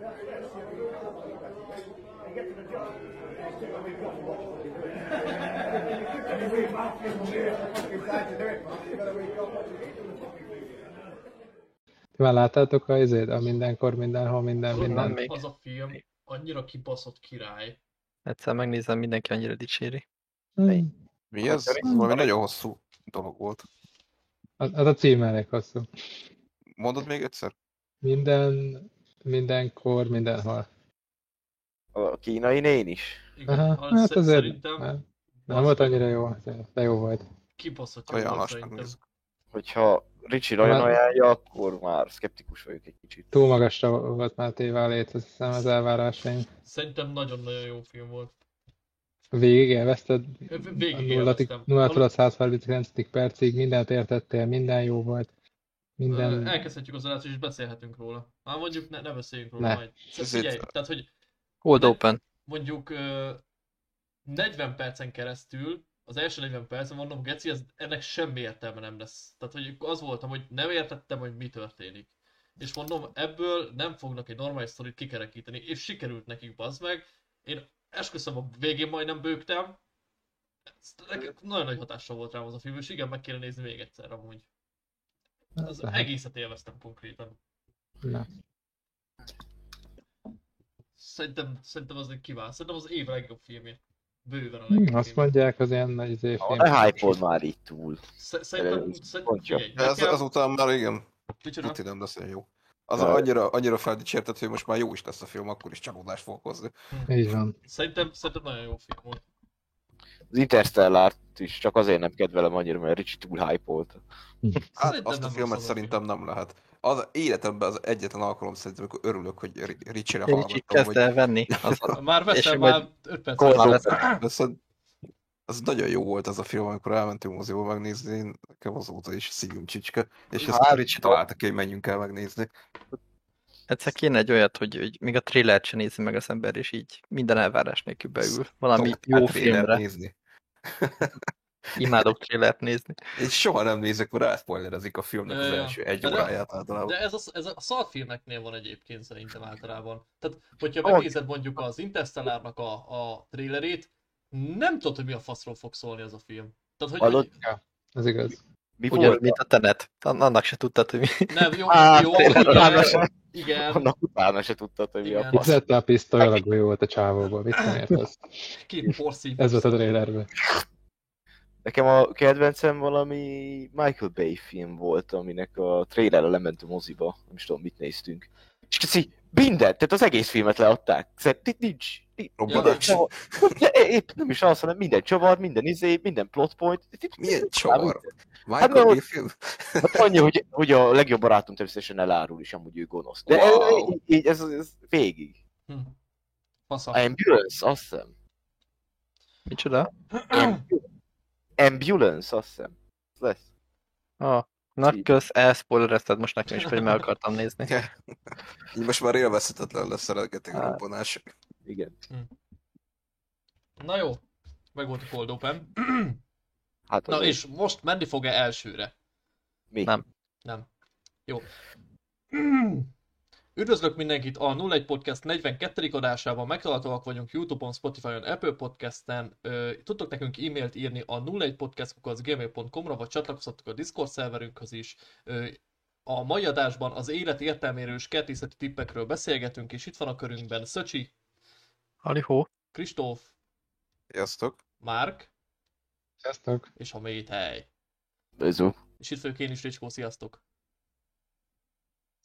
Ti már láttátok a izét? A mindenkor, mindenhol, minden, minden. még. Az a film annyira kibaszott király. Egyszer megnézem, mindenki annyira dicséri. Hmm. Mi ez? Ez valami nagyon hosszú dolog volt. Az, az a cím elég hosszú. Mondod még egyszer? Minden, mindenkor, mindenhol. A kínai nén is. Igen, Aha, az hát azért szerintem nem, nem volt annyira jó, de jó volt. kibaszott jó volt Ajánlás szerintem. Hogyha Ricsi nagyon Már- ajánlja, akkor már szkeptikus vagyok egy kicsit. Túl magasra volt már téve a lét, azt hiszem az elvárásaim. Szerintem nagyon-nagyon jó film volt. Végig a Végig 0 élveztem. 139. percig, mindent értettél, minden jó volt. Minden... Elkezdhetjük az adást és beszélhetünk róla. Már mondjuk ne, ne beszéljünk róla Ne. majd. Szóval Figyelj, tehát hogy Hold Ne- open. mondjuk ö, 40 percen keresztül, az első 40 percen mondom, Geci, ez, ennek semmi értelme nem lesz. Tehát, hogy az voltam, hogy nem értettem, hogy mi történik. És mondom, ebből nem fognak egy normális sztorit kikerekíteni, és sikerült nekik, bazd meg. Én esküszöm, a végén majdnem bőgtem. Ez nagyon nagy hatással volt rám az a film, és igen, meg kéne nézni még egyszer amúgy. Az lehet. egészet élveztem konkrétan. Na. Szerintem, szerintem az egy kivál. Szerintem az év legjobb filmje. Bőven a Hm, legjobb azt filmje. mondják, az ilyen nagy izé A film. ne hype már így túl. Sze- Szerintem, szerintem De ez, nekem... azután már igen, Micsoda? nem lesz olyan jó. Az annyira, annyira feldicsérted, hogy most már jó is lesz a film, akkor is csalódást fog hozni. Így van. Szerintem, szerintem nagyon jó film volt. Az Interstellárt is csak azért nem kedvelem annyira, mert Ricsi túl hype volt. Hát azt a filmet az szerintem nem lehet. Az életemben az egyetlen alkalom szerintem, amikor örülök, hogy Ri- Richie-re Ricsi hallgattam, kezd hogy el venni. Az, Már veszem, már 5 perc. Cold Már Open. lesz- de szóval az nagyon jó volt az a film, amikor elmentünk moziba megnézni, én nekem azóta is szívünk csicska, és ezt Hát, Richie találta ki, hogy menjünk el megnézni. Egyszer kéne egy olyat, hogy, hogy még a trailert sem nézi meg az ember, és így minden elvárás nélkül beül. Valami Szoktál jó trailert filmre. Nézni. Imádok trailert nézni. És soha nem nézek, mert rászpoilerezik a filmnek az Ja, ja. első egy De- óráját általában. De ez a, ez a szarfilmeknél van egyébként szerintem általában. Tehát, hogyha megnézed mondjuk az Interstellárnak a, a trailerét, nem tudod, hogy mi a faszról fog szólni az a film. Tehát, hogy, Hallod? hogy Ez igaz. Mi Ugyanúgy, volt? mint a Tenet. An- Annak se tudtad, hogy mi. nem, jó, Á, jó, tényleg, utána igen, se- igen, Annak utána se tudtad, hogy mi a Igen. fasz. Itt a pisztoly, a golyó volt a csávóból, mit nem értesz? két porszív. Ez volt a trailerben. Nekem a kedvencem valami Michael Bay film volt, aminek a trailerre lement a moziba, nem is tudom, mit néztünk. És minden, tehát az egész filmet leadták. Szerintem nincs, nincs Robbanás. Ja. De épp nem is az, hanem minden csavar, minden izé, minden plot point. Milyen csavar? Hát, Michael mert film? Hát annyi, hogy, hogy a legjobb barátom természetesen elárul is, amúgy ő gonosz. De Wow. így, így, ez, ez végig. Hm. Ambulance, azt hiszem. Micsoda? Ambulance, azt hiszem. Ez lesz. Ah, na, kösz, elszpoilerezted most nekem is, hogy meg akartam nézni. Így most már élvezhetetlen lesz a rengeteg Hát. robbanás. Igen. Na jó, meg volt a cold open. Hát Na és most menni fog-e elsőre? mi? Nem. Nem. Jó. Üdvözlök mindenkit a 01 Podcast 42. adásában. Megtalálhatóak vagyunk Youtube-on, Spotify-on, Apple Podcast-en. Tudtok nekünk e-mailt írni a 01 podcast.gmail.com-ra, vagy csatlakozhatok a Discord szerverünkhöz is. A mai adásban az élet értelméről és kertészeti tippekről beszélgetünk, és itt van a körünkben Szöcsi, Halihó. Kristóf, Sziasztok! Márk Sziasztok! és a Méthely. Bözó. És itt vagyok én is, Ricskó, sziasztok!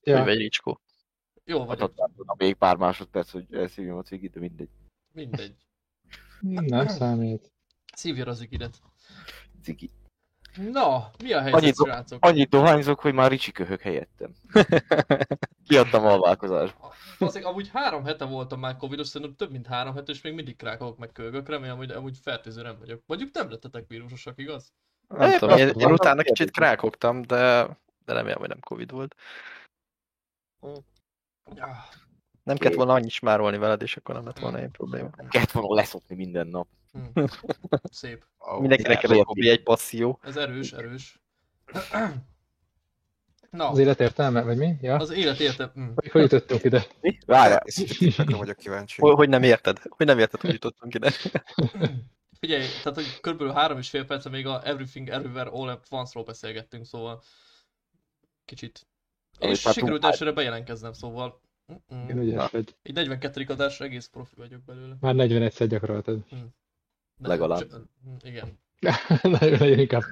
Ja, Vagy Ricskó. Jó Vagy vagyok, ott még pár másodperc, hogy elszívjam a cigit, de mindegy. mindegy. nem számít. Szívja az igidet. Cigi. Na, mi a helyzet, Annyit, srácok? annyit dohányzok, hogy már Ricsi köhög helyettem. Kiadtam a válkozásba. Azért amúgy három hete voltam már covidos, szerintem több mint három hete, és még mindig krákolok meg kölgök, remélem, hogy amúgy fertőző nem vagyok. Mondjuk nem lettetek vírusosak, igaz? Nem Épp tudom, én, én utána kicsit krákogtam, de, de remélem, hogy nem Covid volt. Nem kellett volna annyit smárolni veled, és akkor nem lett volna ilyen probléma. Kellett volna leszokni minden nap. hm. Szép. Oh, Mindenkinek kell egy hobbi, egy passzió. Ez erős, erős. Na, Az élet értelme, vagy mi? Ja? az élet. Mm. Hogy, hogy jutottunk ide? Mi? Várjál. Tippekre vagyok kíváncsi. Hogy, hogy nem érted? Hogy nem érted, hogy jutottunk ide? Figyelj, tehát hogy körülbelül három és fél perce még a Everything Everywhere All at Once-ról beszélgettünk, szóval kicsit. És már sikerült tudtál. elsőre bejelentkeznem, szóval mm-mm. Én ügyes vagy. egy 42. adásra egész profi vagyok belőle. Már 41-szer gyakoroltad. De- Legalább. c- mm, Igen. Nagyon legyen inkább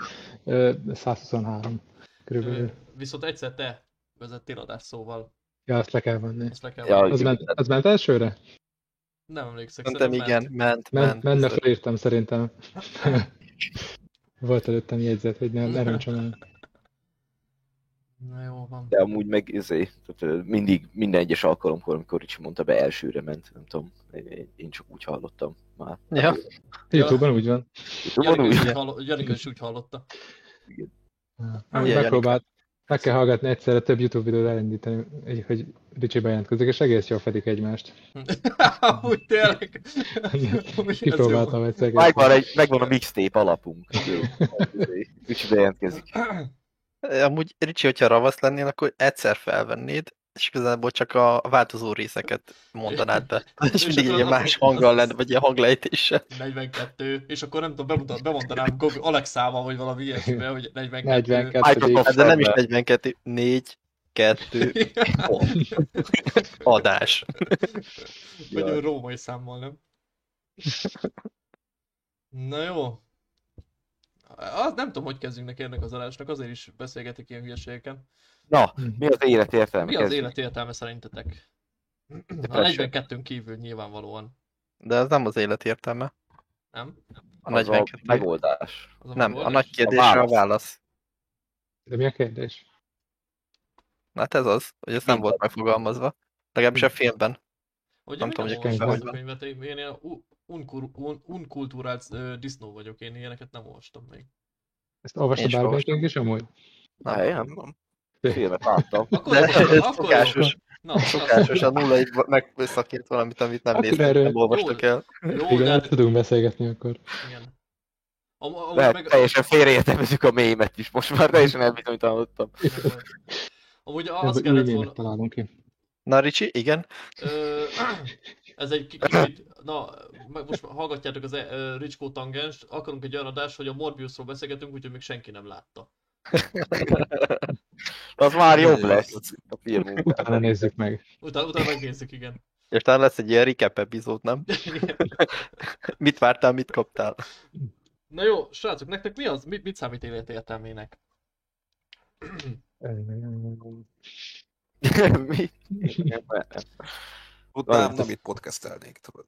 ö, 123 Ö, körülbelül. Viszont egyszer te vezettél adást, szóval Ja, azt le kell venni. ezt le kell Ja. Az ment, az ment elsőre? Nem emlékszek, Szerintem igen, ment, Men, ment. menne felírtam szerintem. Volt előttem jegyzet, hogy nem, ne roncsam el. Na jó van. De amúgy meg izé, tehát mindig, minden egyes alkalomkor, amikor Ricsi mondta be, elsőre ment, nem tudom, én, csak úgy hallottam már. Ja. Youtube-on úgy van. Is, úgy, hallo- Janika is úgy hallotta. Amúgy Ilyen, megpróbált, meg kell hallgatni egyszerre több YouTube videót elindítani, így, hogy Ricsi bejelentkezik, és egész jól fedik egymást. Úgy tényleg. Amúgy. Kipróbáltam egyszer. megvan, egy, megvan a mixtape alapunk. Ricsi bejelentkezik. Amúgy Ricsi, hogyha ravasz lennél, akkor egyszer felvennéd, és igazából csak a változó részeket mondanád be. És mindig az- más hanggal lenne, vagy ilyen hanglejtéssel. 42, és akkor nem tudom, bemutat, bemondanám Google Alexával, vagy valami ilyesmivel, hogy 42. 42. Microsoft Hát de nem is Word-ben. 42, 4, 2, adás. Nagyon római számmal, nem? Na jó. Az, nem tudom, hogy kezdjünk neki ennek az adásnak, azért is beszélgetek ilyen hülyeségeken. Na, mi az élet értelme? Mi az Kezdjük. élet értelme szerintetek? A Depression. 42 kívül nyilvánvalóan, De ez nem az élet értelme. nem? A Az 42. megoldás. Az a Nem, a megoldás? nagy kérdésre a válasz. válasz. De mi a kérdés? Hát ez az, hogy ez nem volt megfogalmazva. Legalábbis a filmben. Hogy nem én tudom, nem hogy olvastam könyvben ezt a könyvet, én ilyen unkur, un, unkulturált ö, disznó vagyok, én ilyeneket nem olvastam még. Ezt olvasta Én is bármelyikünk is amúgy? Na, én nem Nem. filmet láttam. Akkor, De akkor, akkor szokásos, Na, szokásos, a nulla egy megszakít valamit, amit nem néztek, erről- nem olvastak el. Jó, Igen, de tudunk beszélgetni akkor. igen. Am, amúgy Lehet, meg, teljesen félreértelmezzük a mémet is. Most már teljesen elbizonytalanodtam. amúgy új kellett volna, találunk ki. Na Ricsi, igen? Ö, ez egy ki- kicsit, na, meg most hallgatjátok az uh, Ricskó Tangens, akarunk egy olyan adást, hogy a Morbiusról beszélgetünk, úgyhogy még senki nem látta. Az már jobb lesz. A film után. Utána nézzük meg. Utána, utána megnézzük, igen. És talán lesz egy ilyen recap epizód, nem? Mit vártál, mit kaptál? Na jó, srácok, nektek mi az? Mit, mit számít élet értelmének? Mi? Utána nem itt podcastelnék, tudod.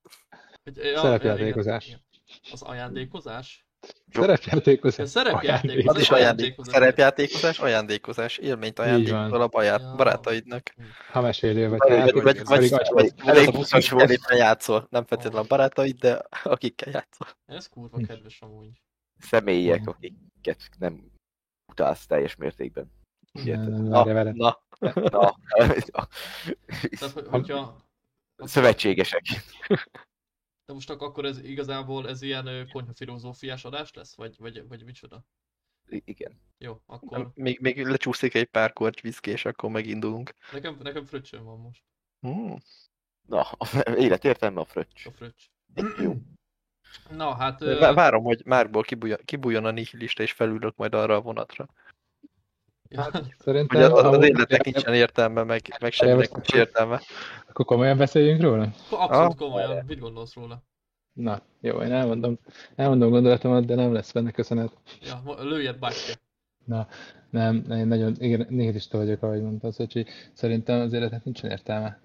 Ja, Szerepjátékozás. Az ajándékozás? Szerepjátékozás. A szerepjáték. Az is ajándék, ajándékozás. szerepjátékozás, ajándékozás, élményt ajándékozol a baját, Ja. barátaidnak. Ha mesélő vagy. Vagy- hát, Vagy, vagy, vagy, vagy, vagy, elég buszos éppen játszol, nem feltétlenül a barátaid, de akikkel játszol. Ez kurva kedves amúgy. Személyek, akiket nem utálsz teljes mértékben. Na, na. Na, Tehát, hogy- hogyha... szövetségesek. De most ak- akkor ez igazából ez ilyen ö, konyha filozófiás adás lesz? Vagy, vagy, vagy micsoda? Igen. Jó, akkor Még, még lecsúszik egy pár korty viszki, és akkor megindulunk. nekem, nekem fröccsön van most. Hmm. Na, a élet értelme a fröccs. A fröccs. Jó. Na hát... Várom, hogy márból kibújjon, kibújjon a nihilista, és felülök majd arra a vonatra. Ja, Szerintem Ugye az, az amúgy- életnek nincsen értelme, meg, meg semminek nincs értelme. Akkor komolyan beszéljünk róla? abszolút Ah, komolyan. Mit gondolsz róla? Na, jó, én elmondom, elmondom gondolatomat, de nem lesz benne köszönet. Ja, lőjed bátyja. Na, nem, én nagyon igen, nihilista vagyok, ahogy mondta az öcsi. Szerintem az életnek nincsen értelme.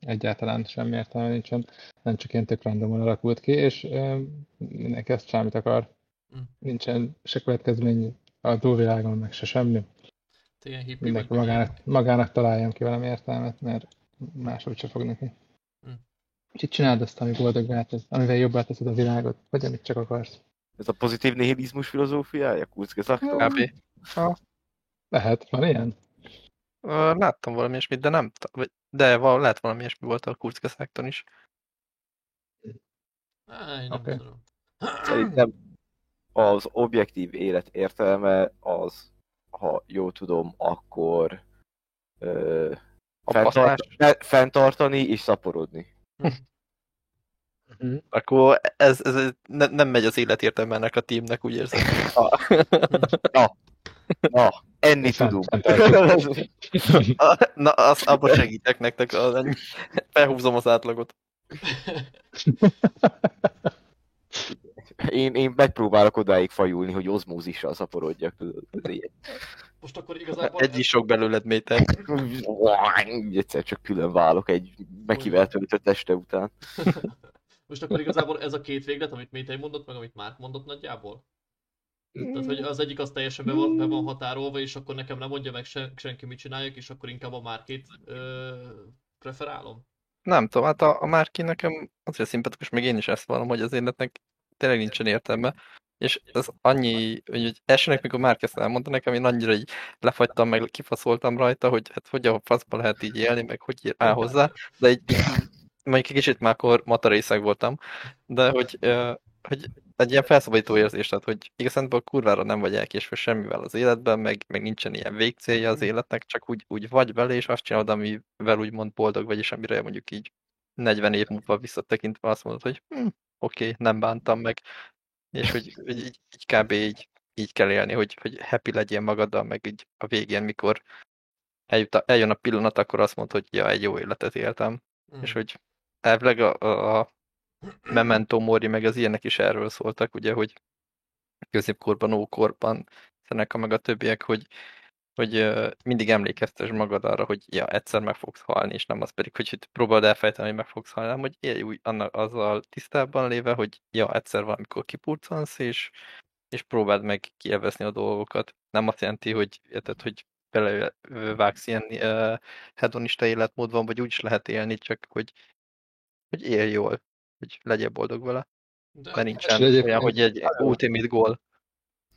Egyáltalán semmi értelme nincsen. Nem csak ilyen tök randomon alakult ki, és ö, mindenki ezt semmit akar. Mm. Nincsen se következmény a túlvilágon, meg se semmi. Ilyen hippi Mindenki vagy, magának, magának találjon ki valami értelmet, mert máshogy se fog neki. Mm. Úgyhogy csináld azt, ami boldoggá tesz, amivel jobbá teszed a világot, vagy amit csak akarsz. Ez a pozitív nihilizmus filozófiája? Kurzgesagt? Kb. Lehet, van ilyen? Láttam valami ilyesmit, de nem, de val, lehet valami ilyesmi volt a Kurzgesagton is. Á, én nem Oké. tudom. Szerintem az objektív élet értelme az, ha jól tudom, akkor ö, A fenntart, fenntartani és szaporodni. Mhm. Akkor ez, ez ne, nem megy az életértelme ennek a teamnek, úgy érzem. Na, enni Fent- tudunk. fenntartjuk. A- Na, azt abban segítek nektek, az felhúzom az átlagot. Én, én megpróbálok odáig fajulni, hogy ozmózissal szaporodjak. Most akkor igazából... Egy is sok belőled, Méter. Egyszer csak külön válok egy mekivel töltött este után. Most akkor igazából ez a két véglet, amit Métei mondott, meg amit Márk mondott nagyjából? Tehát, hogy az egyik az teljesen be van, be van határolva, és akkor nekem nem mondja meg se, senki mit csináljak, és akkor inkább a Márkét ö, preferálom. Nem tudom, hát a, a Márki nekem azért szimpatikus, még én is ezt vallom, hogy az életnek tényleg nincsen értelme. És ez annyi, hogy, elsőnek, mikor Márk ezt elmondta nekem, én annyira így lefagytam, meg kifaszoltam rajta, hogy hát hogy a faszba lehet így élni, meg hogy áll hozzá, de egy, mondjuk kicsit már akkor matarészeg voltam, de hogy, hogy egy ilyen felszabadító érzés, tehát hogy igazából kurvára nem vagy elkésve semmivel az életben, meg, meg nincsen ilyen végcélja az életnek, csak úgy, úgy vagy vele, és azt csinálod, amivel úgymond boldog vagy, és amire mondjuk így 40 év múlva visszatekintve azt mondod, hogy hm, oké, okay, nem bántam meg, és hogy, hogy így, így kb. Így, így kell élni, hogy, hogy happy legyél magaddal, meg így a végén, mikor eljut a, eljön a pillanat, akkor azt mondod, hogy ja, egy jó életet éltem, Mm. és hogy elvileg a, a, a Memento Mori, meg az ilyenek is erről szóltak, ugye, hogy középkorban, ókorban, Szeneka meg a többiek, hogy, hogy mindig emlékeztes magad arra, hogy ja, egyszer meg fogsz halni, és nem az pedig, hogy itt próbáld elfejteni, hogy meg fogsz halni, hanem hogy élj úgy annak, azzal tisztában léve, hogy ja, egyszer valamikor kipurcansz, és, és próbáld meg kielvezni a dolgokat. Nem azt jelenti, hogy, érted, hogy belevágsz ilyen uh, hedonista életmódban, vagy úgy is lehet élni, csak hogy, hogy élj jól, hogy legyél boldog vele. De Mert nincsen egyébként- olyan, hogy egy ultimate goal.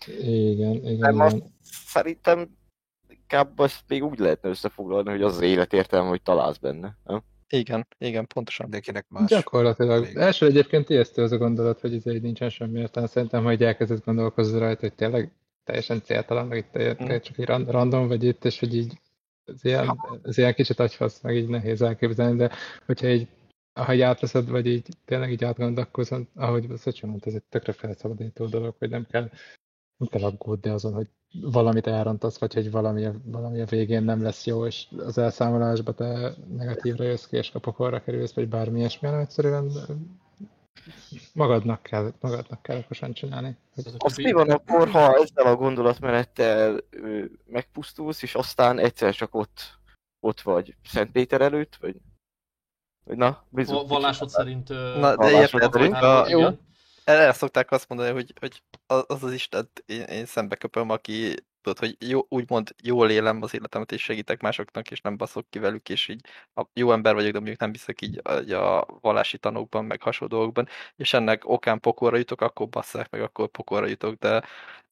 Igen, igen, Nem, azt igen. szerintem inkább azt még úgy lehetne összefoglalni, hogy az az életértelme, hogy találsz benne. Nem? Igen, igen, pontosan. Mindenkinek más. Gyakorlatilag. Elég. Első egyébként ijesztő az a gondolat, hogy ez így nincsen semmi értelme. Szerintem, hogy elkezdett gondolkozni rajta, hogy tényleg teljesen céltalan, meg itt Mhm. csak egy ran- random vagy itt, és hogy így ez ilyen, ez ilyen kicsit agyfasz, meg így nehéz elképzelni, de hogyha így ha így átveszed, vagy így tényleg így átgondolkozod, ahogy Szöcsi mondta, ez egy tökre felszabadító dolog, hogy nem kell, nem kell aggódni azon, hogy valamit elrontasz, vagy hogy valami, a- valami a végén nem lesz jó, és az elszámolásba te negatívra jössz ki, és a pokolra kerülsz, vagy bármi ilyesmi, hanem egyszerűen magadnak kell, magadnak kell okosan csinálni. Hogy Ez a Az Kubi- mi van akkor, ha ezzel a gondolatmenettel megpusztulsz, és aztán egyszer csak ott, ott vagy Szent Péter előtt, vagy... na, bizony. Va- Vallásod szerint... Na, de érted, hogy a, erre szokták azt mondani, hogy, hogy az az, Istent én, én szembe köpöm, aki tudod, hogy jó, úgymond jól élem az életemet, és segítek másoknak, és nem baszok ki velük, és így a jó ember vagyok, de mondjuk nem hiszek így a, a vallási tanokban, meg hasonló dolgokban, és ennek okán pokolra jutok, akkor basszák meg, akkor pokolra jutok, de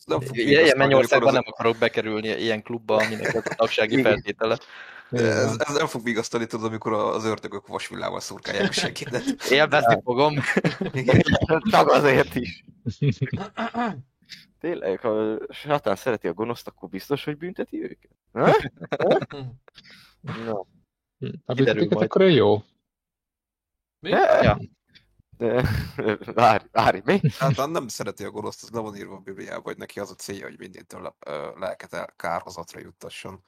Nem ilyen mennyországban nem akarok bekerülni ilyen klubba, aminek ez a tagsági feltétele. az- Ez, ez nem fog vigasztani, tudod, amikor az ördögök vasvillával szurkálják a segédet. Élvezni fogom. Csak azért is. Tényleg, ha a sátán szereti a gonoszt, akkor biztos, hogy bünteti őket? Ha? Hm. Na, Ha Kiderül büntetik, majd. akkor ő jó. Mi? Ja. de, várj, várj, mi? Hát nem szereti a gonoszt, az le van írva a Bibliában, hogy neki az a célja, hogy mindentől lelket el kárhozatra juttasson.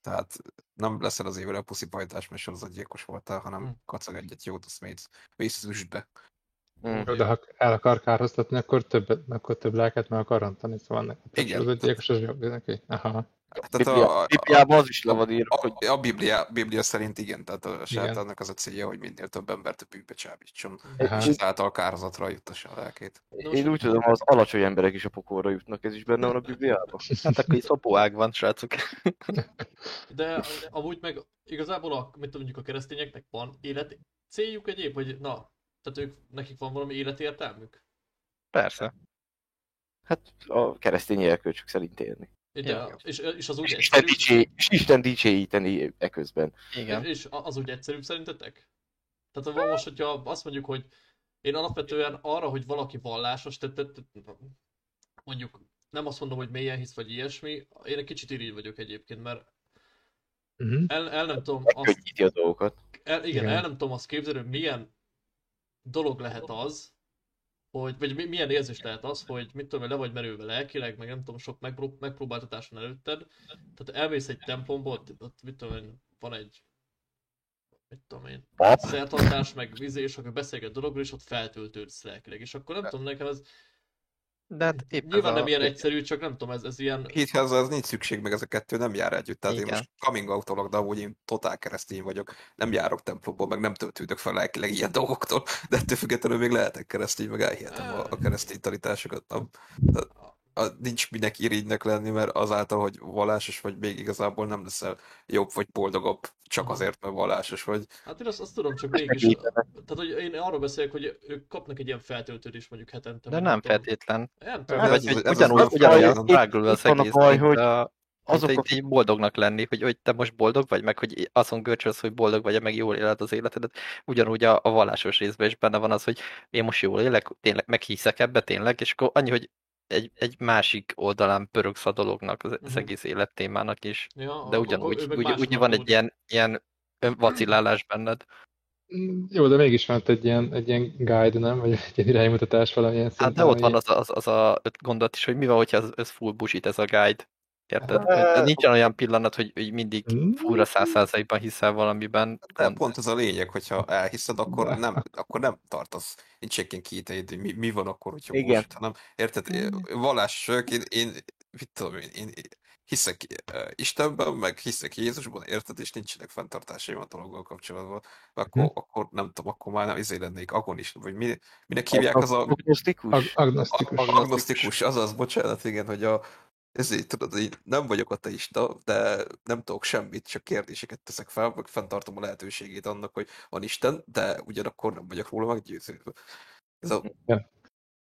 Tehát nem leszel az évre a puszipajtás, mert sorozatgyilkos voltál, Hm. hanem kacag egyet jót, azt mész, mész az üstbe. Mm. De ha el akar kárhoztatni, akkor több, akkor több lelket meg akar rontani, szóval neki. Igen. Az egy gyilkos, az jobb neki. Aha. Tehát Biblia, a, a, Bibliában az is le van írva, hogy a, a Biblia, Biblia szerint igen, tehát a sátánnak az a célja, hogy minél több embert a bűnbe csábítson, és ezáltal kárhozatra juttassa a lelkét. én úgy tudom, az alacsony emberek is a pokolra jutnak, ez is benne van a Bibliában. Hát akkor itt szopóág van, srácok. De amúgy meg igazából a, mit tudom, mondjuk a keresztényeknek van élet céljuk egyéb, hogy na, tehát ők, nekik van valami életértelmük? Persze. Hát a keresztény erkölcsök szerint élni. Ja. és, és az úgy És Isten, egyszerű, dicsé, és Isten dicsőíteni eközben. Igen. és az úgy egyszerűbb szerintetek? Tehát van most, hogyha azt mondjuk, hogy én alapvetően arra, hogy valaki vallásos, tehát, tehát, tehát mondjuk nem azt mondom, hogy mélyen hisz, vagy ilyesmi, én egy kicsit irigy vagyok egyébként, mert Uh-huh. El, el nem tudom azt, a dolgokat. el, igen, Igen. el nem tudom azt képzelni, hogy milyen dolog lehet az, hogy, vagy mi- milyen érzés lehet az, hogy mit tudom, le vagy merülve lelkileg, meg nem tudom, sok megprób- megpróbáltatáson előtted, tehát elmész egy templomba, ott, ott mit tudom én, van egy mit tudom én, szertartás, meg vizé, és akkor beszélget dologról, és ott feltöltődsz lelkileg. És akkor nem tudom, nekem ez De hát épp ez nyilván a... nem ilyen egyszerű, csak nem tudom, ez, ez ilyen... Hithez az nincs szükség, meg ez a kettő nem jár együtt. Tehát én Igen. most coming out de amúgy én totál keresztény vagyok. Nem járok templomból, meg nem töltődök fel lelkileg ilyen dolgoktól, de ettől függetlenül még lehetek keresztény, meg elhihetem a, a keresztény tanításokat. Nem, a, nincs minek irigynek lenni, mert azáltal, hogy vallásos vagy, még igazából nem leszel jobb vagy boldogabb, csak azért, mert vallásos vagy. Hát én azt, azt tudom, csak mégis... Tehát, hogy én arról beszélek, hogy ők kapnak egy ilyen feltöltődést mondjuk hetente. De nem feltétlen. Nem Ez- tudom, ez- ugyanúgy, ugyanolyan drágul az egész, baj, hogy a, azok a- egy boldognak lenni, hogy, hogy te most boldog vagy, meg hogy azon görcsölsz, hogy boldog vagy, meg jól éled az életedet. Ugyanúgy a, a vallásos részben is benne van az, hogy én most jól élek, tényleg meghiszek ebbe tényleg, és akkor annyi, hogy egy, egy másik oldalán pörögsz a dolognak, az, az Mhm. egész élettémának is. Ja, De ugyanúgy, másnak úgy van egy ilyen, ilyen vacillálás benned. Mm, Jó, de mégis van egy ilyen, egy ilyen guide, nem? Vagy egy ilyen iránymutatás valamilyen Hát szinten. de ott van az, az, az a gondolat is, hogy mi van, hogyha ez, ez full bullshit ez a guide. Érted? Hát- De nincsen olyan pillanat, hogy, hogy mindig Mm. fúra száz százalékban hiszel valamiben. De Gond- pont ez a lényeg, hogyha elhiszed, akkor nem, akkor nem tartasz. Nincs egy kéteid, hogy mi, mi van akkor, hogyha Igen. most, hanem érted, vallások, én, én, mit tudom én, én hiszek Istenben, meg hiszek Jézusban, érted, és nincsenek fenntartásaim a dologgal kapcsolatban, akkor, Hm. akkor nem tudom, akkor már nem izé lennék agonist, vagy mi, minek hívják az a Agnosztikus? Ag- agnosztikus. agnosztikus, azaz, bocsánat, igen, hogy a, ezért tudod, hogy nem vagyok ateista, de nem tudok semmit, csak kérdéseket teszek fel, meg fenntartom a lehetőségét annak, hogy van Isten, de ugyanakkor nem vagyok róla meggyőződve. Ez a,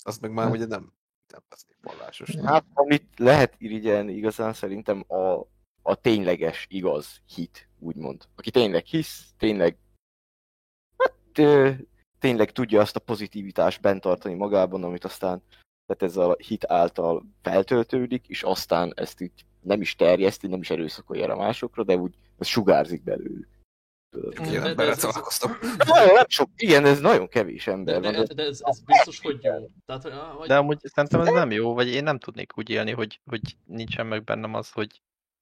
az meg már Hát- ugye nem, nem az vallásos. Hát, amit lehet irigyelni igazán szerintem a, a tényleges, igaz hit, úgymond. Aki tényleg hisz, tényleg hát, tényleg tudja azt a pozitivitást bent tartani magában, amit aztán tehát ez a hit által feltöltődik, és aztán ezt így nem is terjeszti, nem is erőszakolja rá másokra, de úgy ez sugárzik belőlük. Ilyen emberrel ez- ez- találkoztam. Nagyon nem sok, igen, ez nagyon kevés De, ember van. de, De, de ez, ez biztos, hogy jó. Tehát, hogy- vagy, De amúgy szerintem ez nem jó, vagy én nem tudnék úgy élni, hogy, hogy nincsen meg bennem az, hogy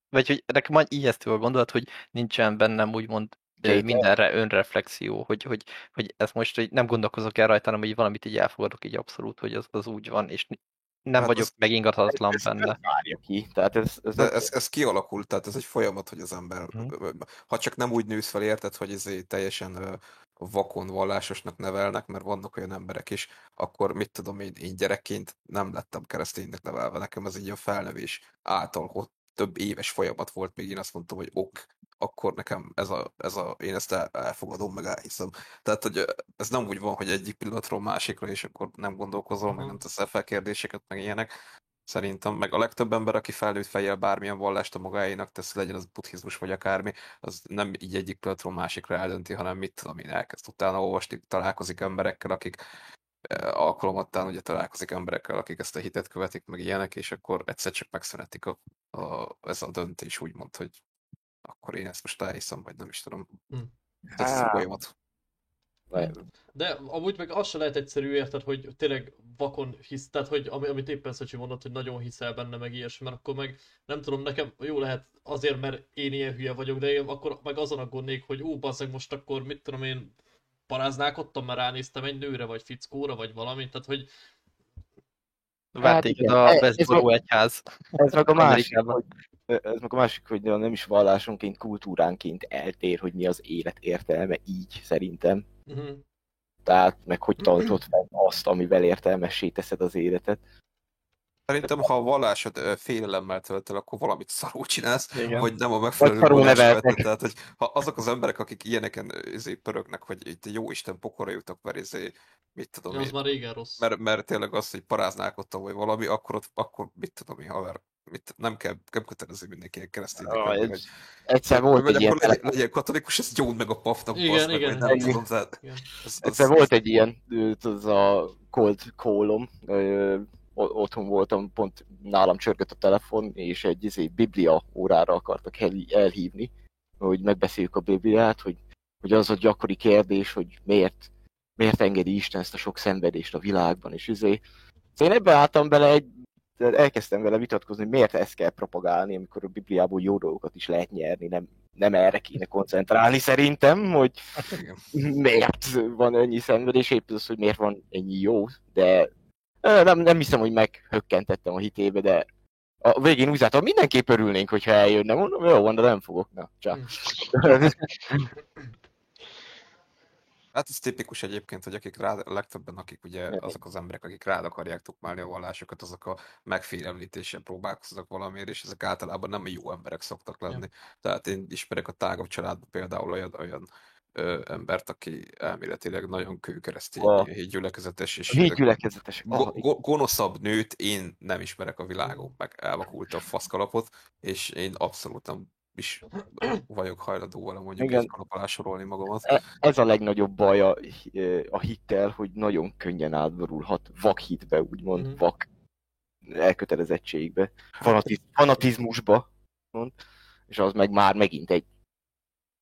vagy hogy nekem majd ijesztő a gondolat, hogy nincsen bennem úgymond Tétel. mindenre önreflexió, hogy, hogy, hogy ez most hogy nem gondolkozok el rajta, hanem hogy valamit így elfogadok így abszolút, hogy az, az úgy van, és nem Hát vagyok megingathatatlan ez benne. nem várja ki. Tehát ez, ez, De ez, ez kialakult, tehát ez egy folyamat, hogy az ember, Mhm. ha csak nem úgy nősz fel, érted, hogy ez teljesen ö, vakon vallásosnak nevelnek, mert vannak olyan emberek is, akkor mit tudom én, én gyerekként nem lettem kereszténynek nevelve, nekem ez így a felnövés által hogy több éves folyamat volt, még én azt mondtam, hogy ok, akkor nekem ez a, ez a én ezt el, elfogadom, meg elhiszem. Tehát, hogy ez nem úgy van, hogy egyik pillanatról másikra, és akkor nem gondolkozol, meg Mhm. nem teszel fel kérdéseket, meg ilyenek. Szerintem, meg a legtöbb ember, aki felnőtt fejjel bármilyen vallást a magáénak tesz, legyen az buddhizmus vagy akármi, az nem így egyik pillanatról másikra eldönti, hanem mit tudom én, elkezd utána olvasni, találkozik emberekkel, akik alkalomattán ugye találkozik emberekkel, akik ezt a hitet követik, meg ilyenek, és akkor egyszer csak megszületik a, a, ez a döntés, úgymond, hogy akkor én ezt most elhiszem, vagy nem is tudom. Hm. Ez a Á. folyamat. De amúgy meg az se lehet egyszerű, érted, hogy tényleg vakon hisz, tehát hogy ami, amit éppen Szöcsi mondott, hogy nagyon hiszel benne, meg ilyesmi, mert akkor meg nem tudom, nekem jó lehet azért, mert én ilyen hülye vagyok, de én akkor meg azon aggódnék, hogy ó, bazzeg, most akkor mit tudom én, paráználkodtam, mert ránéztem egy nőre, vagy fickóra, vagy valamit, tehát hogy Várt Hát téged a Westboro egyház. Ez meg a másik, hogy, ez meg a másik, hogy nem is vallásonként, kultúránként eltér, hogy mi az élet értelme így szerintem. uh-huh. Tehát meg hogy tartod fenn azt, amivel értelmessé teszed az életet. Szerintem, ha a vallásod félelemmel tölt el, akkor valamit szarul csinálsz, Igen. hogy nem a megfelelő vallást. Tehát, hogy ha azok az emberek, akik ilyeneken izé, pörögnek, hogy itt jó Isten pokorra jutok, mert izé, mit tudom az én, már régen rossz. mert, mert tényleg az, hogy paráználkodtam, vagy valami, akkor, ott, akkor mit tudom én, haver, mit, nem kell, nem kötelező mindenkinek kereszténynek Ah, ez- hogy, Egyszer volt vagy egy ilyen, akkor legyen, legyen katolikus, ezt gyónd meg a papnak, Igen, basz meg, igen, vagy nem igen. tudom, tehát Igen. ez, egyszer volt egy ilyen, az a cold o- otthon voltam, pont nálam csörgött a telefon, és egy izé, biblia órára akartak el, elhívni, hogy megbeszéljük a Bibliát, hogy, hogy az a gyakori kérdés, hogy miért, miért engedi Isten ezt a sok szenvedést a világban, és izé. Én ebbe álltam bele egy elkezdtem vele vitatkozni, hogy miért ezt kell propagálni, amikor a Bibliából jó dolgokat is lehet nyerni, nem, nem erre kéne koncentrálni szerintem, hogy Igen. miért van ennyi szenvedés, épp az, hogy miért van ennyi jó, de nem, nem hiszem, hogy meghökkentettem a hitébe, de a végén úgy láttam, mindenképp örülnénk, hogyha eljönne. Mondom, jó van, de nem fogok. Na, csá. Hát ez tipikus egyébként, hogy akik rád, a legtöbben, akik ugye azok az emberek, akik rád akarják tukmálni a vallásokat, azok a megfélemlítéssel próbálkoznak valamiért, és ezek általában nem jó emberek szoktak lenni. Tehát én ismerek a tágabb családban például olyan, olyan ö, embert, aki elméletileg nagyon kőkeresztény, Ah. hídgyülekezetes, és Négy gyülekezetes. go- go- gonoszabb nőt én nem ismerek a világon, meg elvakult a faszkalapot, és én abszolút nem is vagyok hajlandó vele mondjuk Igen. kalap alá sorolni magamat. E- ez a legnagyobb baj a, a hittel, hogy nagyon könnyen átborulhat vakhitbe, úgymond, Mhm. vak elkötelezettségbe, fanatiz, fanatizmusba, mond, és az meg már megint egy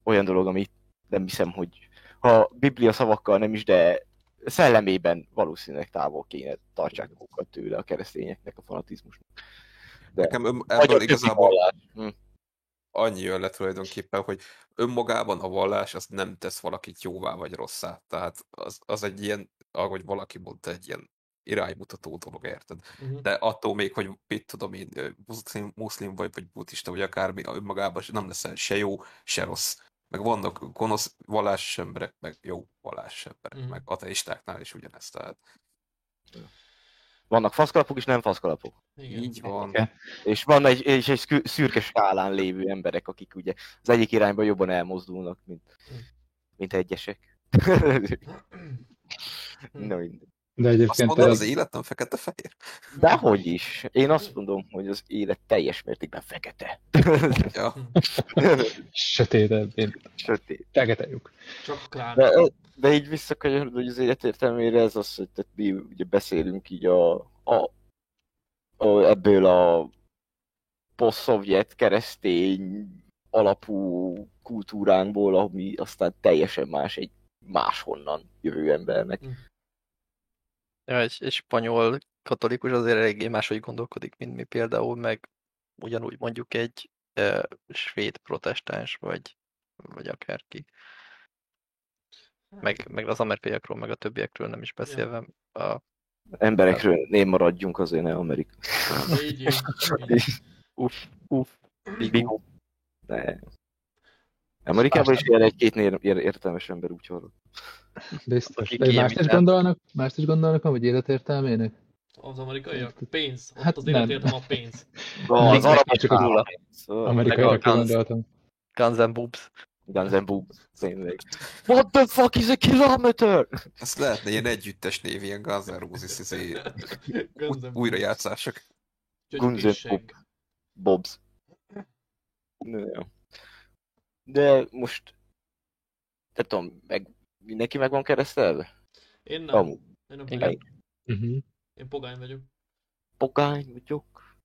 olyan dolog, amit nem hiszem, hogy ha Biblia szavakkal nem is, de szellemében valószínűleg távol kéne tartsák magukat tőle a keresztényeknek a fanatizmusnak. De Nekem ön, ebből igazából vallás. Hm. annyi jön le tulajdonképpen, hogy önmagában a vallás az nem tesz valakit jóvá vagy rosszá. Tehát az, az egy ilyen, ahogy valaki mondta, egy ilyen iránymutató dolog, érted? Mhm. De attól még, hogy mit tudom én, muszlim, muszlim vagy, vagy buddhista, vagy akármi, önmagában nem leszel se jó, se rossz. Meg vannak gonosz vallásos emberek, meg jó vallásos emberek, Mhm. meg ateistáknál is ugyanezt. Tehát Vannak faszkalapok és nem faszkalapok. Igen. így van. Igen. És van egy, és egy szürke skálán lévő emberek, akik ugye az egyik irányba jobban elmozdulnak, mint, mint egyesek. Na mindegy. De Azt egyébként mondod, az az, élet nem fekete-fehér? Dehogy is. Én azt mondom, hogy az élet teljes mértékben fekete. Ja. sötétebb, én Sötét. fekete lyuk. Csak. De, de így visszakanyarodva hogy az élet értelmére, ez az, hogy tehát mi ugye beszélünk így a, a, a ebből a poszt-szovjet keresztény alapú kultúránkból, ami aztán teljesen más egy máshonnan jövő embernek. Ja, egy, egy spanyol katolikus azért eléggé máshogy gondolkodik, mint mi például, meg ugyanúgy mondjuk egy e, svéd protestáns, vagy, vagy akárki. Meg, meg az amerikaiakról, meg a többiekről nem is beszélve. A, Emberekről nem maradjunk azért ne Amerika. Így, így, így. uff, uff, Big Ne. Amerikában is ilyen egy-két ér- értelmes ember úgy hallott. Biztos. De mást is gondolnak? Mást is gondolnak, hogy életértelmének? Az amerikaiak? Pénz. Ott Hát az életértem a pénz. Az arabok csak Amerikaiakra Guns. gondoltam. Guns and Boobs. Guns and Boobs. Tényleg. What the fuck is a kilometer? Ez lehetne ilyen együttes név, ilyen Guns N' Roses izé, újrajátszások. Guns seng. Bobs. Jó. De most... Nem tudom, meg, mindenki meg van keresztelve? Én nem. Amúgy. Én nem Igen. vagyok. Uh-huh. Én pogány vagyok. Pogány vagyok.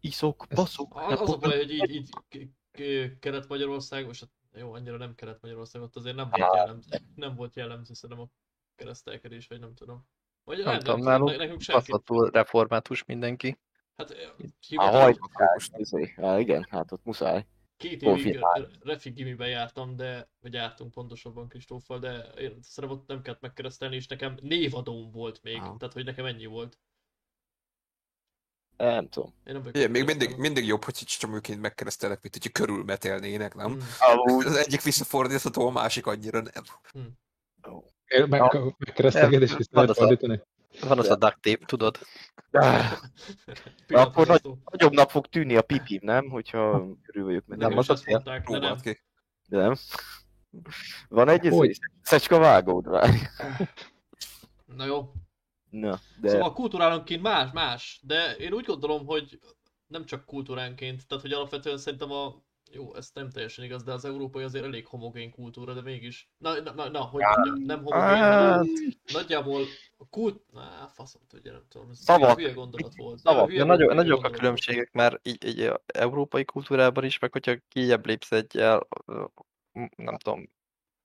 Iszok, baszok. Az az a baj, hogy így, így k- k- Kelet-Magyarország, most hát jó, annyira nem Kelet-Magyarország, ott azért nem volt jellemző, nem volt jellemző szerintem a keresztelkedés, vagy nem tudom. Vagy Nem nem, tudom, nálunk ne- nekünk senki. Református mindenki. Hát eh, hivatal, hajtották. izé. Igen, hát ott muszáj. Két évig refi gimiben jártam, de, vagy jártunk pontosabban Kristóffal, de én szerintem ott nem kellett megkeresztelni, és nekem névadóm volt még, Aha. tehát hogy nekem ennyi volt. Nem tudom. Én nem Igen, még mindig, mindig jobb, hogy csomóként megkeresztelek, mint hogy körülmetelnének, nem? Mm. Amúgy. Az egyik visszafordítható, a másik annyira nem. Meg, megkeresztelged és vissza Van az a- duct tape, tudod? Ah, Pillanatozó. Nagyobbnak fog tűnni a pipim, nem? Hogyha körül vagyok. Mert nem is az azt mondták, de nem. Ki. De nem. Van egy izé, szecska vágód, várj. Na jó, Na, De... de Szóval kultúrálonként más, más, de én úgy gondolom, hogy nem csak kultúránként, tehát hogy alapvetően szerintem a Jó, ez nem teljesen igaz, de az európai azért elég homogén kultúra, de mégis. Na, na, na, na hogy mondjam, nem homogén, Hát, nagyjából a kult... Na, faszom tudja, nem tudom. Ez Szavak. hülye gondolat volt. Szavak. hülye hülye nagyok a különbségek már így, így a európai kultúrában is, meg hogyha kijebb lépsz egy el, nem tudom,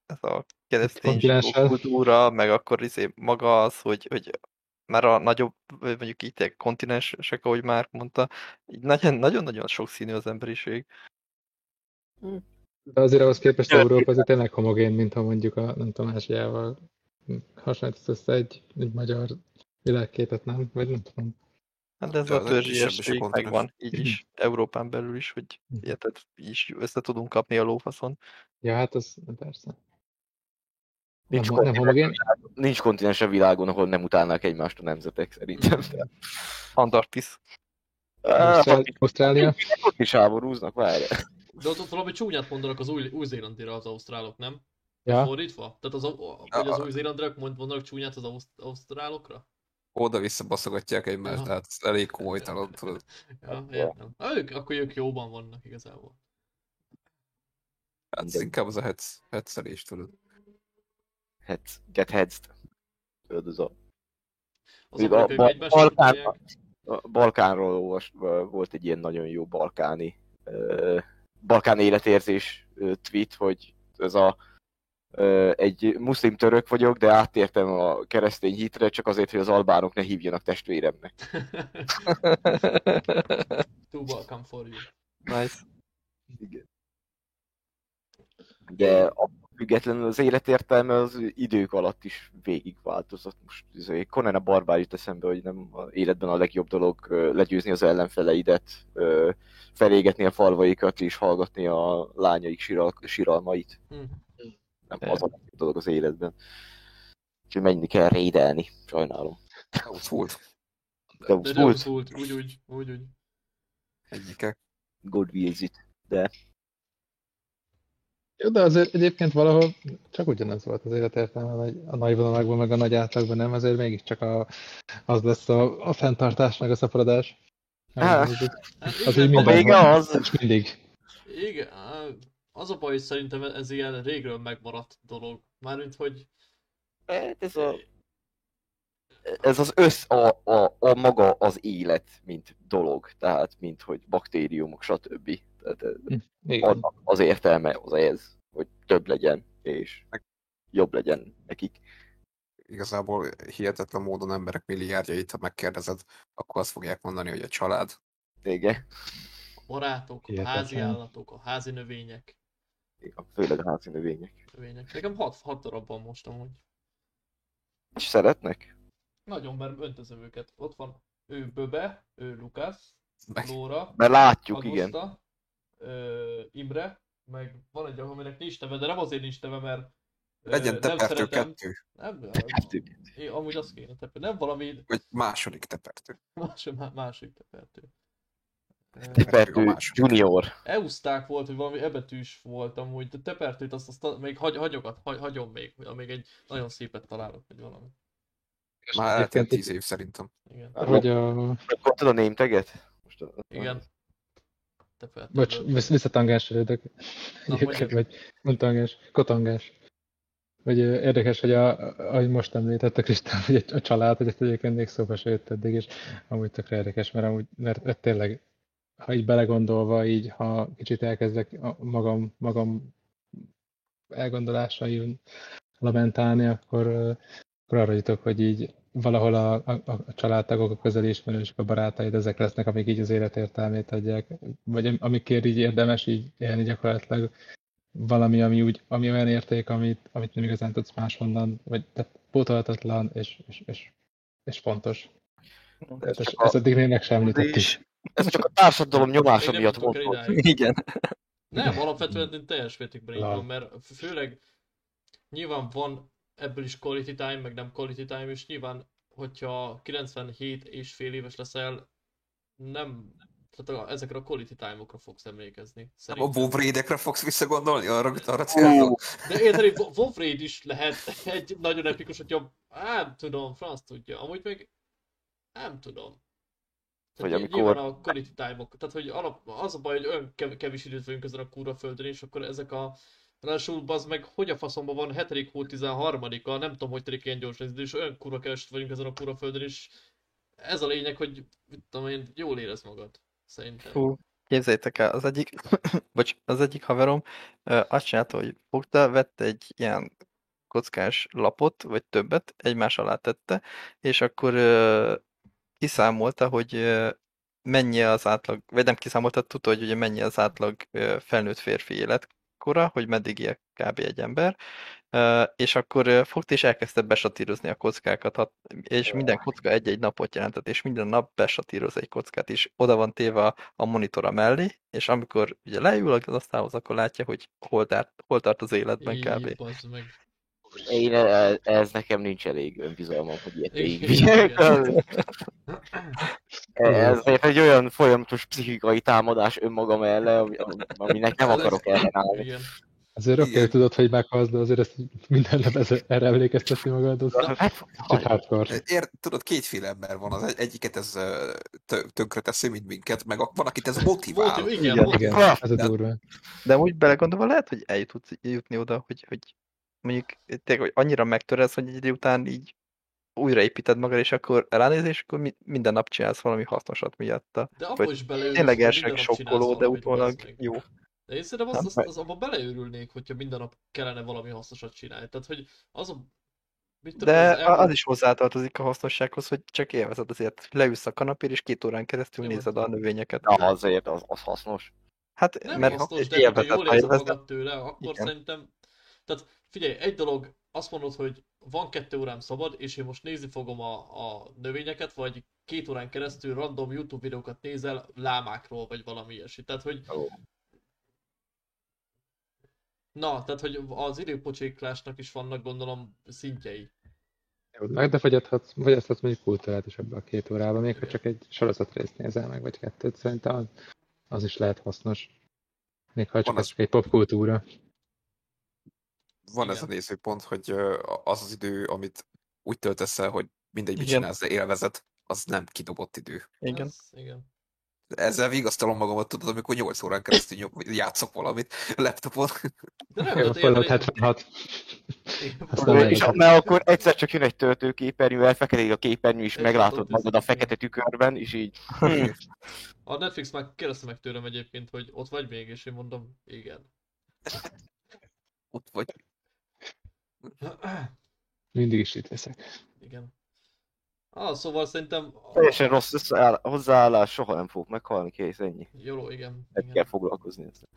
ez a keresztény kultúra, meg akkor izé maga az, hogy, hogy már a nagyobb, mondjuk itt egy kontinensek, ahogy már mondta, így nagyon- nagyon-nagyon sokszínű az emberiség. De azért ahhoz képest. Európa azért tényleg homogén, mint ha mondjuk a, nem tudom, Ázsiával hasonlítasz össze egy, egy magyar világképet, nem? Vagy nem tudom. Hát de ez de a törzsiesség kontinens. megvan, így is, Európán belül is, hogy ilyetet is össze tudunk kapni a lófaszon. Ja, hát az persze. Nincs nem, nem homogén? Nincs kontinens a világon, ahol nem utálnák egymást a nemzetek, szerintem. Antarktisz. Ausztrál- Ausztrália? Ott is háborúznak, várj. De ott, ott valami csúnyát mondanak az új, új-zélandira az ausztrálok, nem? Ja, Fordítva? Tehát az, a- hogy az új-zélandiak mond- mondanak csúnyát az auszt- ausztrálokra? Oda-vissza baszogatják egymást, Aha. tehát ez elég komoly talán, tudod. Ja, értem. Ők, akkor ők jóban vannak igazából. Hát ez Mindegy. inkább az a hetsz, hetszelés, tudod. Heads, get heads. Tudod, az a Az a egymást Balkán, a Balkánról olvas, volt egy ilyen nagyon jó balkáni, ö, balkán életérzés tweet, hogy ez a egy muszlim török vagyok, de áttértem a keresztény hitre, csak azért, hogy az albánok ne hívjanak testvéremnek. Too welcome for you. nice. De a függetlenül az életértelme az idők alatt is végigváltozott. Most izé, Conan a barbár jut eszembe, hogy nem a életben a legjobb dolog legyőzni az ellenfeleidet, felégetni a falvaikat és hallgatni a lányaik siral, siralmait. Hm. Nem az a legjobb dolog az életben. Úgyhogy menni kell rédelni, sajnálom. Ott volt De De úgy úgy, úgy, úgy, úgy. egyike. good visit. Jó, de azért egyébként valahol csak ugyanaz volt az életértelme, vagy a nagy vonalakban, meg a nagy átlagban nem, azért mégiscsak a, az lesz a, a fenntartás, meg a szaporodás. Az, Hát az igen, így A minden vége van. az, És mindig. Igen, az a baj, hogy szerintem ez ilyen régről megmaradt dolog. Mármint, hogy Hát ez a ez az össz, a, a, a maga az élet, mint dolog, tehát mint hogy baktériumok, stb. Tehát ez- Igen. annak az értelme az ez, hogy több legyen, és jobb legyen nekik. Igazából hihetetlen módon emberek milliárdjait, ha megkérdezed, akkor azt fogják mondani, hogy a család. Igen, a barátok, a házi állatok, a házi növények. Igen, főleg a házi növények. növények. Nekem hat, hat darab van most amúgy. És szeretnek? Nagyon, mert öntözöm őket. Ott van ő Böbe, ő Lukasz, Lóra, Mert látjuk, igen. Ö, Imre, meg van egy, aminek nincs neve, de nem azért nincs neve, mert legyen nem tepertő szeretem. kettő, Nem, Kettő. én, amúgy azt kéne tepertő. Nem valami vagy második tepertő. más, má- másik tepertő. Tepertő második. junior. Euszták volt, hogy valami ebetűs volt amúgy, de tepertőt azt, azt még hagy, hagyogat, hagy, hagyom még, amíg egy nagyon szépet találok, vagy valami. Már eltelt Egyébként- tíz év szerintem. Igen. Hogy a... Kaptad a name taget? Most a... Igen. Tepertő. Bocs, vissz- visszatangás előttök. Na, Egyébként, vagy mondtangás, kotangás. Hogy ö, érdekes, hogy a, ahogy most említette Krisztán, hogy a család, hogy ezt egyébként még szóba se jött eddig, és amúgy tökre érdekes, mert amúgy, mert, mert tényleg, ha így belegondolva, így, ha kicsit elkezdek a magam, magam elgondolásaim lamentálni, akkor, akkor arra jutok, hogy így valahol a, a, a családtagok, a közeli ismerősök, a barátaid, ezek lesznek, amik így az élet értelmét adják, vagy amikért így érdemes így élni gyakorlatilag valami, ami, úgy, ami olyan érték, amit, amit nem igazán tudsz máshonnan, vagy tehát pótolhatatlan, és, és, és, és fontos. Ez ezt a, eddig még sem említettük. És, ez csak a társadalom nyomása miatt idáig. igen. Nem, alapvetően én teljes mértékben így van, mert főleg nyilván van ebből is quality time, meg nem quality time, és nyilván, hogyha 97 és fél éves leszel, nem, tehát a, ezekre a quality time-okra fogsz emlékezni. Nem a Szerintem. WoW fogsz visszagondolni? Arra, arra célzol? De érted, hogy WoW is lehet egy nagyon epikus, hogyha nem tudom, franc tudja. Amúgy meg nem tudom. Tehát amikor- Nyilván a quality time-ok, tehát hogy alap, az a baj, hogy olyan kev- kevés időt vagyunk ezen a kurva földön, és akkor ezek a Ráadásul az meg, hogy a faszomban van 7. hó 13-a, nem tudom, hogy telik ilyen gyorsan és olyan kurva vagyunk ezen a kurva földön, és ez a lényeg, hogy mit tudom én, jól érez magad. Szerintem. Fú, képzeljétek el, az egyik, bocs, az egyik haverom azt csinálta, hogy fogta, vette egy ilyen kockás lapot, vagy többet, egymás alá tette, és akkor kiszámolta, hogy mennyi az átlag, vagy nem kiszámolta, tudta, hogy ugye mennyi az átlag ö, felnőtt férfi életkora, hogy meddig él kb. egy ember, és akkor fogta és elkezdte besatírozni a kockákat, és minden kocka egy-egy napot jelentett, és minden nap besatíroz egy kockát, és oda van téve a, monitora mellé, és amikor ugye leül az asztalhoz, akkor látja, hogy hol tart, hol tart az életben Így, kb. meg. Én, e- ez nekem nincs elég önbizalmam, hogy ilyet végigvigyek. Ez egy olyan folyamatos pszichikai támadás önmagam ellen, ami- aminek nem akarok ellenállni. Azért oké, okay, tudod, hogy meghalsz, de azért ezt minden nap ez- erre emlékeztetni magad, az Hát, hardcore. Ér, tudod, kétféle ember van, az egy- egyiket ez tönkre teszi, mint minket, meg a- van, akit ez motivál. Motiv- igen, Igen, Igen, ez a de- durva. De úgy belegondolva lehet, hogy el tudsz jutni oda, hogy, hogy mondjuk tényleg, hogy annyira megtöresz, hogy egy idő után így újraépíted magad, és akkor ránéz, és akkor mi- minden nap csinálsz valami hasznosat miatta. De Vagy is beleülsz, Tényleg elsőleg sokkoló, de utólag jó. De én szerintem azt, azt, az abban beleőrülnék, hogyha minden nap kellene valami hasznosat csinálni. Tehát, hogy az a... Mit tudom, De az elmúlt- az is hozzátartozik a hasznossághoz, hogy csak élvezed azért. Leülsz a kanapér, és két órán keresztül Jó, nézed a növényeket. Na, azért az, az hasznos. Hát, Nem mert hasznos, de élvezed, jól ha érzed magad tőle, akkor Igen. szerintem... Tehát figyelj, egy dolog, azt mondod, hogy van kettő órám szabad, és én most nézni fogom a, a növényeket, vagy két órán keresztül random YouTube videókat nézel lámákról, vagy valami ilyesmi. Tehát, hogy Ó. Na, tehát, hogy az időpocséklásnak is vannak, gondolom, szintjei. Jó, Meg de fogyathatsz, fogyaszthatsz mondjuk kultúrát is ebbe a két órában, még ha csak egy sorozatrészt nézel meg, vagy kettőt, szerintem az, az is lehet hasznos. Még ha csak az- csak egy popkultúra. Van ez a Igen. nézőpont, hogy az az idő, amit úgy töltesz el, hogy mindegy, mit Igen. csinálsz, de élvezet, az nem kidobott idő. Igen. Ez, igen. Ezzel vigasztalom magamat, tudod, amikor 8 órán keresztül nyom, játszok valamit laptopon. De nem, Jó, Fallout érted- 76. Igen. Aztán És, mert akkor egyszer csak jön egy töltőképernyő, elfekedik a képernyő, és meglátod magad a fekete tükörben, és így... A Netflix már kérdezte meg tőlem egyébként, hogy ott vagy még, és én mondom, igen. Ott vagy. Mindig is itt leszek. igen. Ah, szóval szerintem... Teljesen rossz összeáll- hozzáállás, soha nem fogok meghalni, kész, ennyi. Jó, igen. Kell igen. foglalkozni ezzel.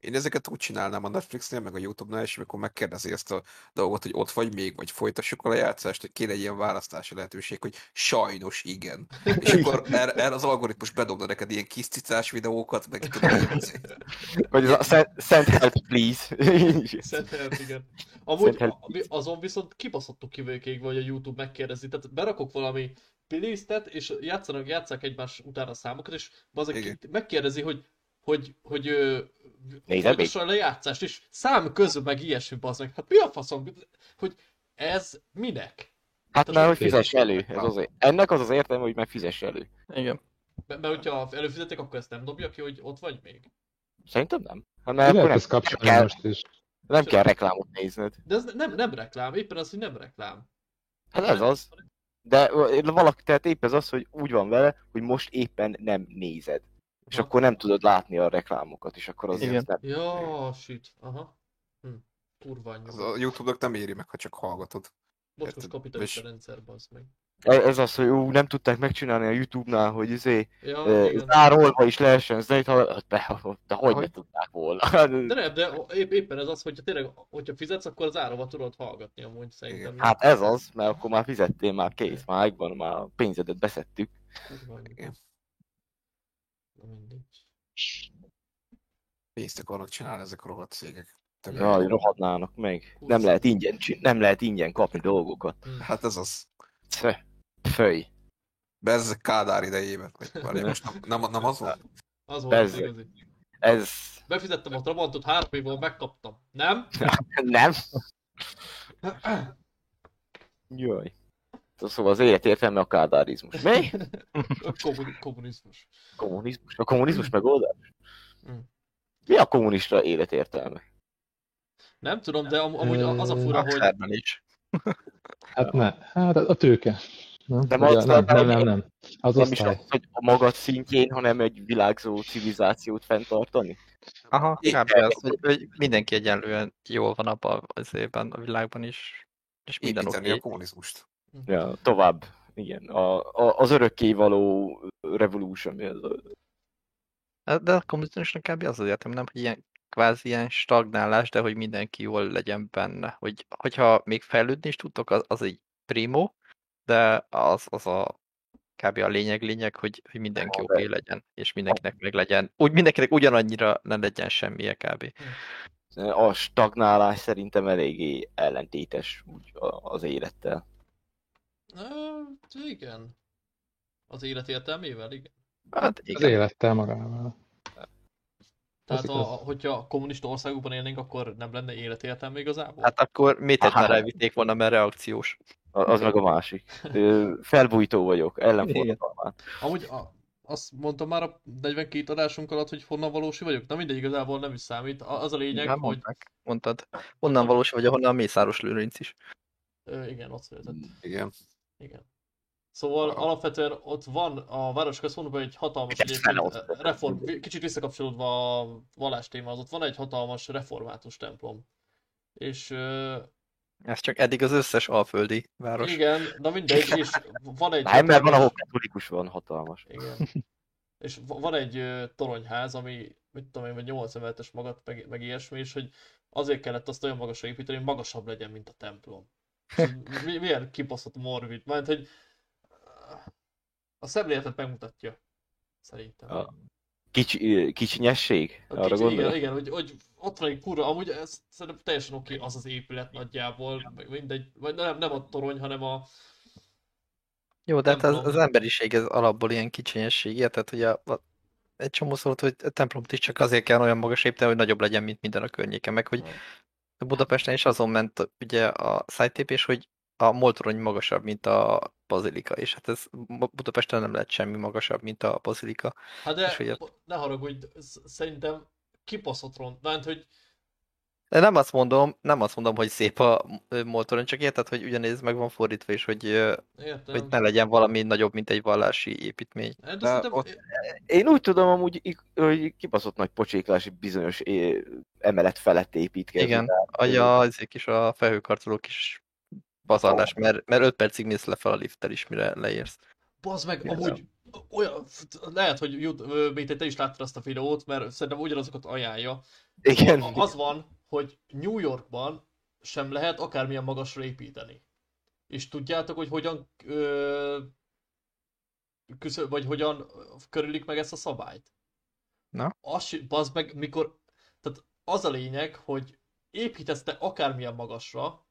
Én ezeket úgy csinálnám a Netflixnél, meg a Youtube-nál, és amikor megkérdezi ezt a dolgot, hogy ott vagy még, vagy folytassuk a lejátszást, hogy kéne egy ilyen választási lehetőség, hogy sajnos igen. És akkor erre, erre az algoritmus bedobna neked ilyen kis cicás videókat, meg tudod, Vagy az a Szent, Szent Help, please. Szent Help, igen. Amúgy Help. azon viszont kibaszottuk kivőkégve, hogy a YouTube megkérdezi. Tehát berakok valami playlistet, és játszanak, játszák egymás után a számokat, és Igen. megkérdezi, hogy hogy, hogy ö, Folytassa a lejátszást, és szám közben meg ilyesmi bazeg. Hát mi a faszom? Hogy ez minek? Hát Az már, hogy fizess elő. Ez az, ennek az az értelme, hogy meg fizess elő. Igen. Mert, mert hogyha előfizetek, akkor ezt nem dobja ki, hogy ott vagy még. Szerintem nem. Hát mert akkor nem, ezt kapcsolni kell. most is? nem kell reklámot nézned. De ez nem, nem reklám, éppen az, hogy nem reklám. Hát ez az. De valaki, tehát épp ez az, hogy úgy van vele, hogy most éppen nem nézed. És akkor nem tudod látni a reklámokat, és akkor az Igen. nem. Ja, shit, aha. Hm. Kurva az anyja. a Youtube-nak nem éri meg, ha csak hallgatod. Érted, kapitalista és- rendszer, bazd meg. E- Ez az, hogy ú, nem tudták megcsinálni a Youtube-nál, hogy izé, Ja, zárolva is lehessen zenét, ha, de, de hogy ne tudták volna. De nem, de épp, éppen ez az, hogy tényleg, hogyha fizetsz, akkor zárva tudod hallgatni amúgy szerintem. Igen. Hát ez az, mert akkor már fizettél, már kész, már megvan, már pénzedet anyja. Igen. Na mindegy. Pénzt akarnak csinálni ezek a rohadt cégek. Jaj, rohadnának meg. Nem lehet ingyen, nem lehet ingyen kapni dolgokat. Hm. Hát ez az. Sze, Föj. De ez Kádár idejében. Vagy várj, most nem, nem, nem az volt? Az volt Persze. igazi. Ez Befizettem a Trabantot, három év múlva megkaptam. Nem? nem. Jaj. Szóval az élet értelme a kádárizmus. Mi? A kommun- kommunizmus. Kommunizmus? A kommunizmus megoldás? Mm. Mi a kommunista élet értelme? Nem tudom, de am- amúgy az a fura, hogy Akárban is. Hát ne, hát a tőke. Nem, Nem Ugye, az- nem, nem, nem- nem, nem. Az Nem is az, hogy a magad szintjén, hanem egy világzó civilizációt fenntartani? Aha, Igen. kb. az, hogy, hogy mindenki egyenlően jól van abban az évben, a világban is. És minden oké. a kommunizmust. Ja, tovább. Igen. A, a, az örökkévaló revolution. az a- De a kommunizmusnak kb. az az értem, nem, hogy ilyen kvázi ilyen stagnálás, de hogy mindenki jól legyen benne. Hogy, hogyha még fejlődni is tudtok, az, az egy primo, de az, az a kb. a lényeg lényeg, hogy, hogy mindenki oké okay legyen, és mindenkinek meg legyen, úgy mindenkinek ugyanannyira ne legyen semmije kb. A stagnálás szerintem eléggé ellentétes úgy az élettel. Ö, igen. Az élet értelmével, igen. Hát Az igen. élettel magával. Tehát Az a, hogyha kommunista országokban élnénk, akkor nem lenne életértelme igazából? Hát akkor mit már elvitték volna, mert reakciós. Az meg a másik. Felbújtó vagyok, ellenforradalmán. Amúgy a, azt mondtam már a 42 adásunk alatt, hogy honnan valósi vagyok? Na mindegy, igazából nem is számít. A- Az a lényeg, Nem hogy mondták, mondtad. Onnan valós vagy, ahonnan a Mészáros Lőrinc is. ö, igen, ott született. Igen. Igen. Szóval alapvetően ott van a városközpontban egy hatalmas egyébként eh, reform, kicsit visszakapcsolódva a vallás témához, ott van egy hatalmas református templom. És Ez csak eddig az összes alföldi város. igen, na mindegy, és van egy Nem, mert van, ahol katolikus van, hatalmas. Igen. És va- van egy toronyház, ami, mit tudom én, vagy 8 emeletes magat, meg, meg ilyesmi, és hogy azért kellett azt olyan magasra építeni, hogy magasabb legyen, mint a templom. Mi, milyen kibaszott morbid, mert hogy uh, a szemléletet megmutatja, szerintem. A Kicsi, kicsinyesség? A Arra kicsi, igen, gondol? igen hogy, hogy ott van egy kurva, amúgy ez szerintem teljesen oké az az épület nagyjából, mindegy, vagy nem, nem a torony, hanem a, Jó, de hát az, az emberiség ez alapból ilyen kicsinyesség, érted, hogy a, a, egy csomó szólt, hogy a templomt is csak azért kell olyan magas építeni, hogy nagyobb legyen, mint minden a környéken, meg hogy Budapesten is azon ment ugye a szájtépés, hogy a moltorony magasabb, mint a bazilika, és hát ez Budapesten nem lehet semmi magasabb, mint a bazilika. hát de És hogy ne haragudj, sz- szerintem kibaszott ront, mert hogy nem azt mondom, nem azt mondom, hogy szép a ö, moltorony, csak érted, hogy ugyanéz meg van fordítva is, hogy, értem. hogy ne legyen valami nagyobb, mint egy vallási építmény. De, De szerintem, ott- Én úgy tudom amúgy, hogy kibaszott nagy pocséklás egy bizonyos emelet felett építkezni. Igen, Tehát, a, a, ezek is a felhőkarcolók is pazarlás, mert, mert 5 percig mész lefelé a lifttel is, mire leérsz. Bazd meg, Igen. amúgy olyan, lehet, hogy jut, még te is láttad azt a videót, mert szerintem ugyanazokat ajánlja. Igen. Az van, hogy New Yorkban sem lehet akármilyen magasra építeni. És tudjátok, hogy hogyan ö, küszöb, vagy hogyan körülik meg ezt a szabályt? Na? Az, bazd meg, mikor, tehát az a lényeg, hogy építesz te akármilyen magasra,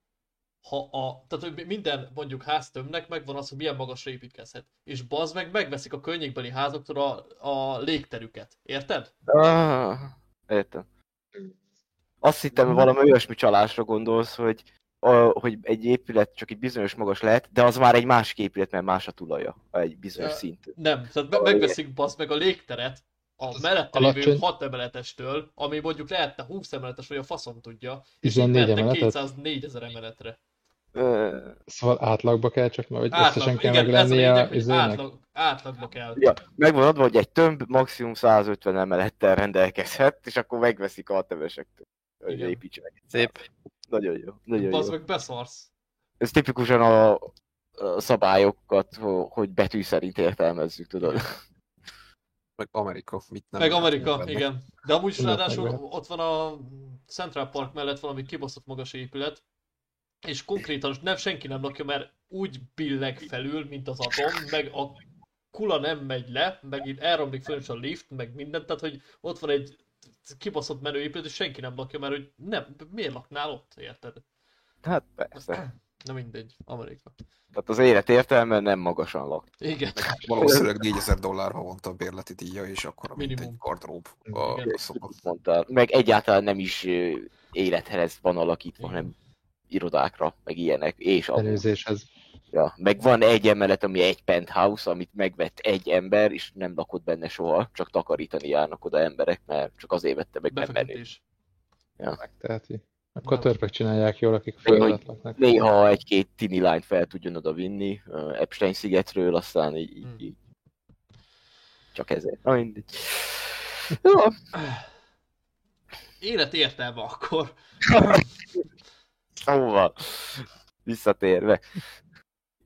ha a, tehát hogy minden mondjuk háztömbnek megvan az, hogy milyen magasra építkezhet. És bazd meg, megveszik a környékbeli házaktól a, a légterüket. Érted? Ah, értem. Azt hittem, hogy valami olyasmi csalásra gondolsz, hogy, a, hogy egy épület csak egy bizonyos magas lehet, de az már egy másik épület, mert más a tulaja, egy bizonyos Ja. szintű. Nem, tehát me- megveszik bazd meg a légteret a mellette lévő alacsony- 6 emeletestől, ami mondjuk lehetne 20 emeletes, vagy a faszom tudja, és 14 így mehetne emeletet? 204 ezer emeletre. Szóval átlagba kell csak, mert hogy összesen Átlag, kell igen, meg ez a izének. átlag, átlagba kell. Ja, megvan adva, hogy egy tömb maximum 150 emelettel rendelkezhet, és akkor megveszik a tevesektől. Hogy Igen. építsenek. Szép. Nagyon jó. Nagyon Bazd jó. meg beszarsz. Ez tipikusan a, a szabályokat, ho- hogy betű szerint értelmezzük, tudod. Meg Amerika. Mit nem Meg Amerika, venni. igen. De amúgy is ráadásul ott van a Central Park mellett valami kibaszott magas épület, és konkrétan nem senki nem lakja, mert úgy billeg felül, mint az atom, meg a kula nem megy le, meg itt elromlik föl is a lift, meg mindent, tehát hogy ott van egy kibaszott menő épület, és senki nem lakja, mert hogy nem, miért laknál ott, érted? Hát persze. Na mindegy, Amerika. Tehát az élet értelme nem magasan lak. Igen. Valószínűleg 4000 dollár havonta a bérleti díja, és akkor mint Minimum. egy gardrób a Igen. szoba. Meg egyáltalán nem is élethez van alakítva, Igen. hanem irodákra, meg ilyenek, és adó. Előzéshez. Ja, meg van egy emelet, ami egy penthouse, amit megvett egy ember, és nem lakott benne soha, csak takarítani járnak oda emberek, mert csak azért vette meg, nem menő. Befektetés. Megteheti. Akkor törpök csinálják jól, akik Hogy földet laknak. Néha egy-két tini lányt fel tudjon oda vinni uh, Epstein szigetről, aztán így, így, Hmm. így. Csak ezért. Na mindegy. Jó, Élet értelme akkor. szóval, visszatérve.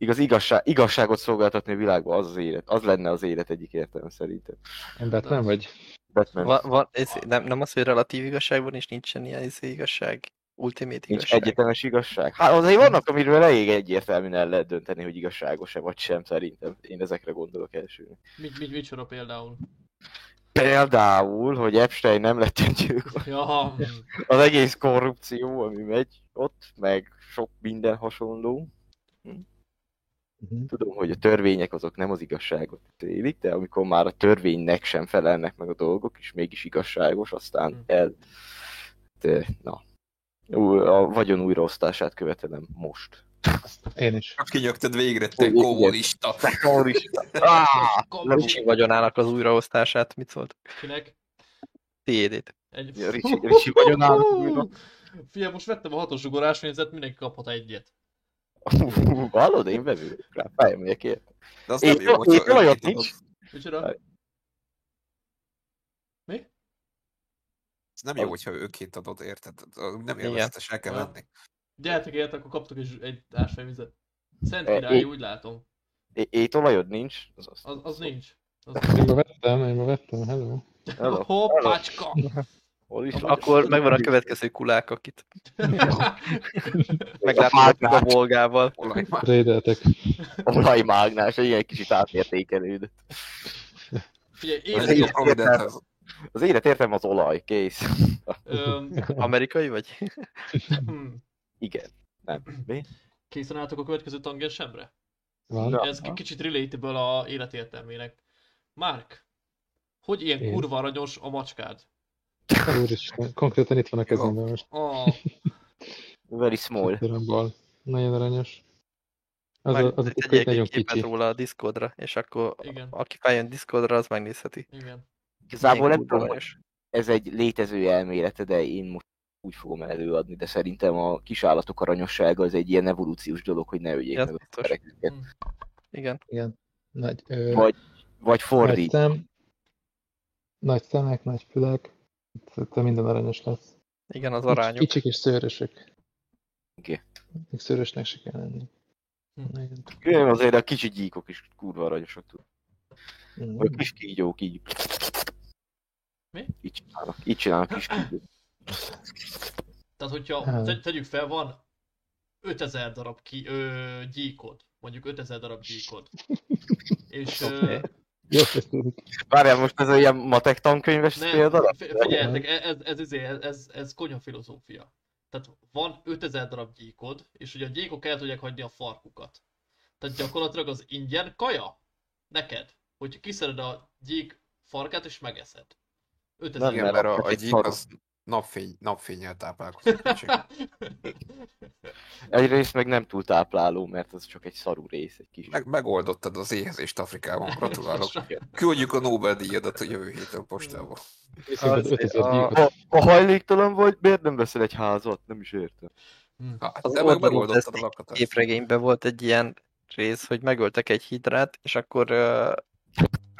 Igaz, igazság, igazságot szolgáltatni a világban az az élet. Az lenne az élet egyik értelme szerintem. Nem vagy? Batman Va, va, ez, nem, nem az, hogy relatív igazságban is nincsen ilyen izé igazság? Ultimate nincs igazság? egyetemes igazság. Hát azért vannak, amiről elég egyértelműen el lehet dönteni, hogy igazságos-e vagy sem, szerintem. Én ezekre gondolok elsőnek. Mit, mit, micsoda például? Például, hogy Epstein nem lett gyilkos. Ja, hm. Az egész korrupció, ami megy ott, meg sok minden hasonló. Mhm. Tudom, hogy a törvények azok nem az igazságot élik, de amikor már a törvénynek sem felelnek meg a dolgok, és mégis igazságos, aztán Hm. el... De, na. A vagyon újraosztását követelem most. Én is. Csak kinyögted végre, te kommunista. Kommunista! Ah! Ricsi vagyonának az újraosztását, mit szólt? Kinek? Tiédét. Egy... Ja, Ricsi- Ricsi vagyonának újra. Figyelj, most vettem a hatos ugorásvényzet, mindenki kaphat egyet. Hallod, én bevőlök rá, fejemegyek érte. De az Én- nem jó, én hogyha önként nincs. Micsoda? Mi? Ez nem jó, hogyha őként adod, érted? Nem élvezetes, el kell venni. Gyertek érte, akkor kaptok egy, egy ásványvizet. Szent király, én- úgy látom. Étolajod nincs? Az az. Az, nincs. Az... Én ma vettem, én ma vettem. Hello. Hoppácska! Hol is? Akkor megvan a következő kulák, akit A megláthatjuk a volgával. Rédeltek. Olajmágnás, ilyen kicsit átértékelődött. Figyelj, Az élet, Providenthez. Az élet értem az olaj, kész. öm, Amerikai vagy? hm, Igen. Nem. Mi? készen álltok a következő tangensemre? Van. Ez ki- kicsit relatable a életértelmének. Mark, hogy ilyen Én. kurva aranyos a macskád? Úristen, konkrétan itt van a kezemben most. Ah, Very small. Darabból. Nagyon aranyos. Az, a, az a nagyon egy képet kicsi. róla a Discordra, és akkor igen, aki feljön Discordra, az megnézheti. igen. Igazából nem tudom, ez egy létező elmélete, de én most úgy fogom előadni, de szerintem a kisállatok aranyossága az egy ilyen evolúciós dolog, hogy ne öljék Ja, meg a biztos. emberek őket. Hm. Igen. Igen. Nagy, ö, Vagy, vagy nagy fordít. szem, nagy szemek, nagy fülek. Szerintem minden aranyos lesz. Igen, az arányok. Kicsik és szőrösök. Oké. Még szőrösnek se kell lenni. Hm. Igen. Igen, azért a kicsi gyíkok is kurva aranyosak tud. Mm. Vagy kis kígyók így. Mi? Így csinálnak, így csinálnak kis kígyók. Tehát, hogyha Hát. te, tegyük fel, van 5000 darab ki, ö, gyíkod, mondjuk 5000 darab gyíkod. És ö. Jó. Várjál, most ez ilyen matek tankönyves nem, példa? fi- figyeljetek, e- ez, ez, ez, ez, ez, ez konya filozófia. Tehát van 5000 darab gyíkod, és ugye a gyíkok el tudják hagyni a farkukat. Tehát gyakorlatilag az ingyen kaja neked, hogy kiszeded a gyík farkát és megeszed. 5000 Nem, Igen, mert a, a egy gyík az napfény, napfényel táplálkozik. Egyrészt meg nem túl tápláló, mert az csak egy szarú rész, egy kis. Meg, megoldottad az éhezést Afrikában, gratulálok. Küldjük a Nobel-díjadat a jövő héten postába. Az Az- 5000 a-. Ha, ha hajléktalan vagy, miért nem veszel egy házat? Nem is értem. Hát, Az meg megoldottad a lakatást. képregényben volt egy ilyen rész, hogy megöltek egy hidrát, és akkor ö,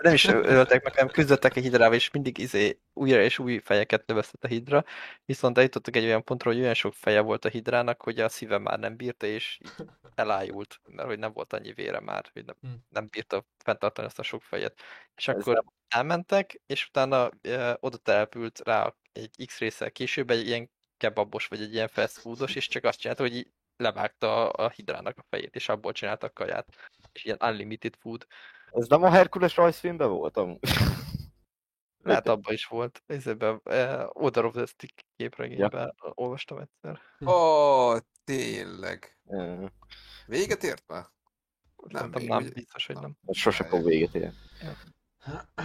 nem is öltek meg, hanem küzdöttek egy hidrával, és mindig izé újra és új fejeket növesztett a hidra, viszont eljutottak egy olyan pontra, hogy olyan sok feje volt a hidrának, hogy a szíve már nem bírta, és így elájult, mert hogy nem volt annyi vére már, hogy nem, Hm. nem bírta fenntartani azt a sok fejet. És Ez akkor elmentek, és utána ö, oda települt rá egy X résszel később egy ilyen kebabos, vagy egy ilyen fast foodos, és csak azt csinálta, hogy így levágta a hidrának a fejét, és abból csináltak kaját. És ilyen unlimited food. Ez nem a Herkules rajzfilmben volt amúgy? Lehet abban is volt. Ezében uh, Order of the Stick képregényben olvastam egyszer. Ó, tényleg. Ö, Véget ért már? Nem, nem ugye? biztos, hogy nem. Sose fog véget érni.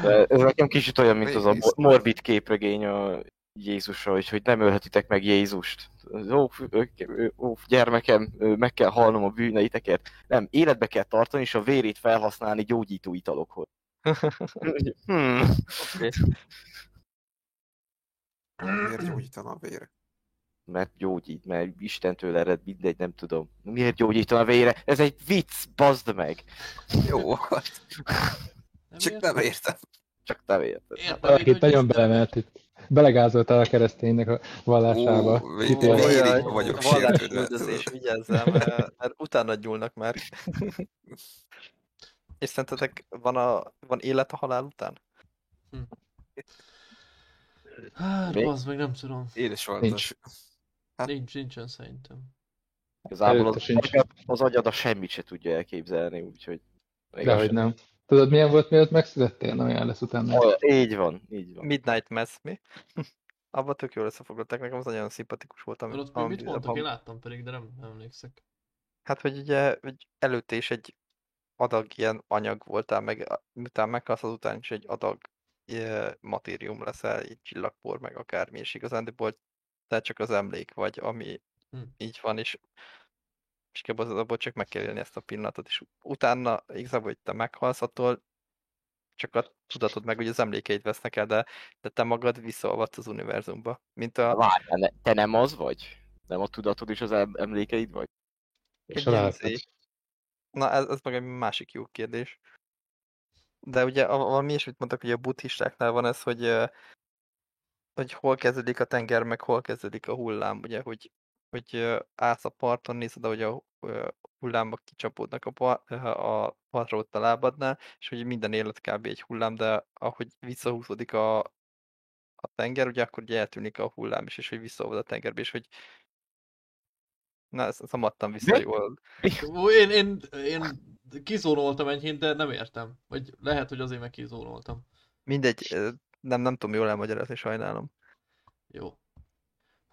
De ez nekem kicsit olyan, mint az a morbid képregény a Jézusra, hogy, hogy nem ölhetitek meg Jézust. Ó, ó, gyermekem, meg kell halnom a bűneitekért. Nem, életbe kell tartani, és a vérét felhasználni gyógyító italokhoz. hmm. Oké. Miért gyógyítana a vére? Mert gyógyít, mert Istentől ered, mindegy, nem tudom. Miért gyógyítana a vére? Ez egy vicc, bazd meg! Jó, hát Nem csak értem. nem értem. Csak érted. Értem, hogy itt nagyon belemelt itt. Belegázoltál a kereszténynek a vallásába. Végig Jaj, vagyok sértődve. Vigyázzál, mert, mert utána gyúlnak már. És szerintetek van, a, van élet a halál után? Hát, Még? az meg nem tudom. Édes Nincs. Hát- Nincs, nincsen szerintem. Igazából az, az agyad a semmit se tudja elképzelni, úgyhogy... Dehogy nem. Tudod, milyen volt, mielőtt megszülettél? Na, olyan lesz utána. Ah, Így van, így van. Midnight Mass, mi? Abba tök jól összefoglalták, nekem az nagyon szimpatikus volt. Ami, ott még mit ami- mondtak, abban- én láttam pedig, de nem, nem emlékszek. Hát, hogy ugye hogy előtte is egy adag ilyen anyag voltál, meg miután meghalsz, azután is egy adag ilyen matérium leszel, egy csillagpor, meg akármi, és igazándiból te csak az emlék vagy, ami Hm. így van, és és kb. az abból csak meg kell élni ezt a pillanatot, és utána igazából, hogy te meghalsz, attól csak a tudatod meg, hogy az emlékeid vesznek el, de, de te magad visszaolvadsz az univerzumba. Mint a, Várjál, ne- te nem az vagy? Nem a tudatod és az em- emlékeid vagy? És a izé- Na, ez, ez meg egy másik jó kérdés. De ugye a- valami ilyesmit mondtak, hogy a buddhistáknál van ez, hogy, hogy hol kezdődik a tenger, meg hol kezdődik a hullám, ugye, hogy, hogy állsz a parton, nézed, ahogy a hullámok kicsapódnak a, par, a partra ott a lábadnál, és hogy minden élet kb. egy hullám, de ahogy visszahúzódik a, a tenger, ugye akkor ugye eltűnik a hullám is, és hogy visszaolvad a tengerbe, és hogy Na, ezt, ezt nem adtam vissza jól. Én, én, én kizónoltam enyhén, de nem értem. Vagy lehet, hogy azért meg kizónoltam. Mindegy, nem, nem tudom jól elmagyarázni, sajnálom. Jó.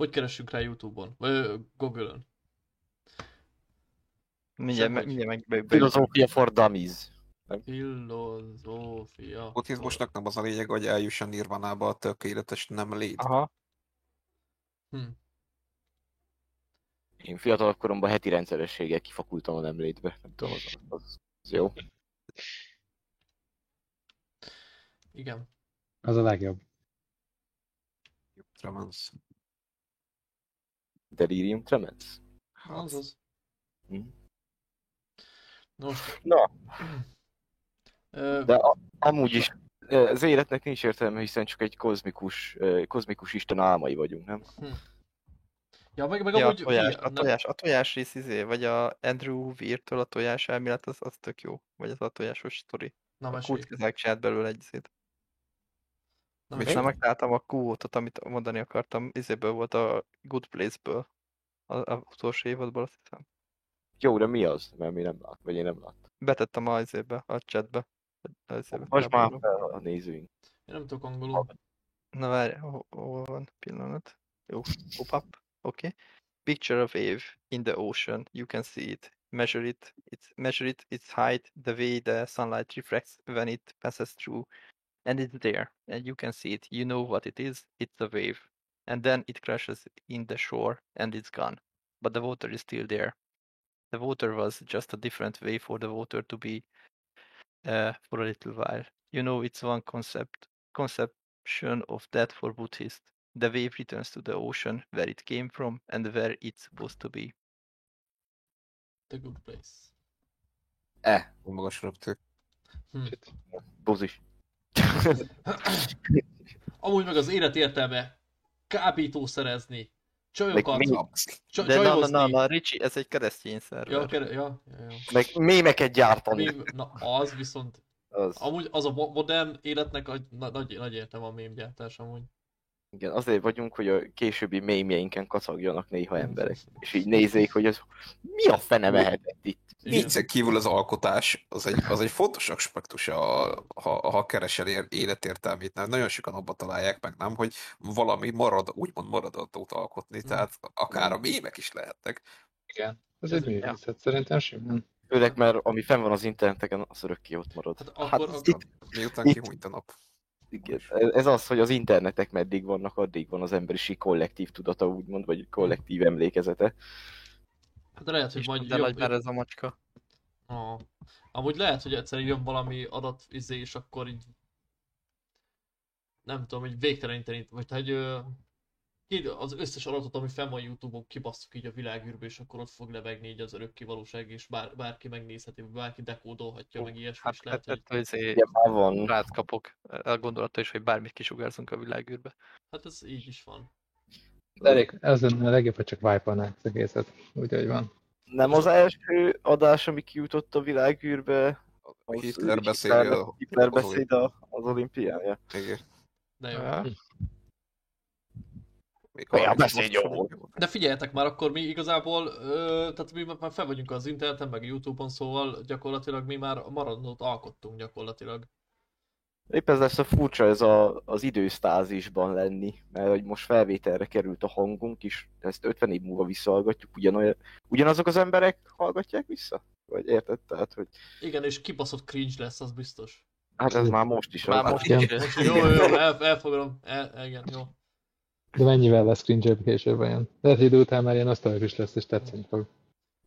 Hogy keressünk rá Youtube-on? Vagy ö, Google-ön? Mindjárt, meg, mindjárt meg, Filozófia for dummies. Filozófia. Buddhizmusnak nem az a lényeg, hogy eljusson nirvanába a tökéletes nem lét. Aha, Hm. Én fiatalabb koromban heti rendszerességgel kifakultam a nem létbe. Nem tudom, az, az, az jó. Igen. Az a legjobb. Tremens. Delirium tremens. Az az. Hm. Most. Na. De a, amúgy is az életnek nincs értelme, hiszen csak egy kozmikus, kozmikus isten álmai vagyunk, nem? Ja, meg, meg ja, a amúgy... tojás, figyelj, a tojás, a tojás rész izé, vagy a Andrew Weir-től a tojás elmélet, az, az tök jó. Vagy az a tojásos sztori. Na, A mesélj. Kurt Kezák csinált belőle egy izét. Na, És nem megtaláltam a quote amit mondani akartam. Izéből volt a Good Place-ből. A, a utolsó évadból azt hiszem. Jó, de mi az? Mert mi nem lát, vagy én nem láttam. Betettem a izébe, a chatbe. A izébe, Most már fel a nézőink. Én nem tudok angolul. Na várj, hol, van? Pillanat. Jó, pop up. Okay. Picture of wave in the ocean. You can see it. Measure it. It's measure it. Its height. The way the sunlight reflects when it passes through, and it's there. And you can see it. You know what it is. It's a wave. And then it crashes in the shore, and it's gone. But the water is still there. The water was just a different way for the water to be uh, for a little while. You know, it's one concept conception of that for Buddhists. The wave returns to the ocean where it came from and where it's supposed to be. The good place. Eh, Magas röptő. bozis. Amúgy meg az élet értelme kábítószerezni, Meg csajokat, csa- De na, na, na, na, Ricsi, ez egy keresztény szerver. Ja, kere- ja, ja, ja. Meg mémeket gyártani. Mém, na az viszont, Az, amúgy az a mo- modern életnek a na, nagy, nagy értelme a mémgyártás amúgy. Igen, azért vagyunk, hogy a későbbi mémjeinken kacagjanak néha emberek. És így nézzék, hogy az mi a fene mehetett itt. Viccen kívül az alkotás, az egy, az egy fontos aspektus, a, ha, ha keresel ér- életértelmét. Nem? Nagyon sokan abba találják meg, nem, hogy valami marad, úgymond maradatót alkotni, tehát akár a mémek is lehetnek. Igen. Ez Ez- egy művészet, szerintem simán. Főleg, mert ami fenn van az interneteken, az örökké ott marad. Hát akkor, hát akkor itt, Miután Itt- kihújt a nap. Igen, ez az, hogy az internetek meddig vannak, addig van az emberiség kollektív tudata, úgymond, vagy kollektív emlékezete. Hát lehet, hogy És majd de nagy már ez a macska. Ah. Amúgy lehet, hogy egyszer jön valami adat izé, és akkor így nem tudom, hogy végteleníteni, vagy hogy az összes adatot, ami fenn van Youtube-on, kibasszuk így a világűrbe, és akkor ott fog lebegni így az örökké valóság, és bár, bárki megnézheti, bárki dekódolhatja, meg ilyesmi, Hát és lehet, hogy ettől izé Igen, már van. rát kapok a gondolatta is, hogy bármit kisugárzunk a világűrbe. hát ez így is van. Elég, az lenne a legjobb, hogy csak wipe-olnák az egészet. Úgyhogy van. Nem az első adás, ami kijutott a világűrbe, az Hitler a- Hitler az beszéd a- az olimpián, ja. Igen. De jó. Ja. Beszélj sem- De figyeljetek már, akkor mi igazából, ö, tehát mi már fel vagyunk az interneten, meg a Youtube-on, szóval gyakorlatilag mi már maradnót alkottunk gyakorlatilag. Épp ez lesz a furcsa, ez a, az idősztázisban lenni, mert hogy most felvételre került a hangunk is, ezt 50 év múlva visszahallgatjuk, ugyanolyan, ugyanazok az emberek hallgatják vissza? Vagy érted? Tehát, hogy Igen, és kibaszott cringe lesz, az biztos. hát ez már most is. Már most is. Jó, jó, jó, el, elfogadom, el, igen, jó. De mennyivel lesz cringe később olyan? Lehet, hogy idő után már ilyen nosztalgikus lesz, és tetszeni fog.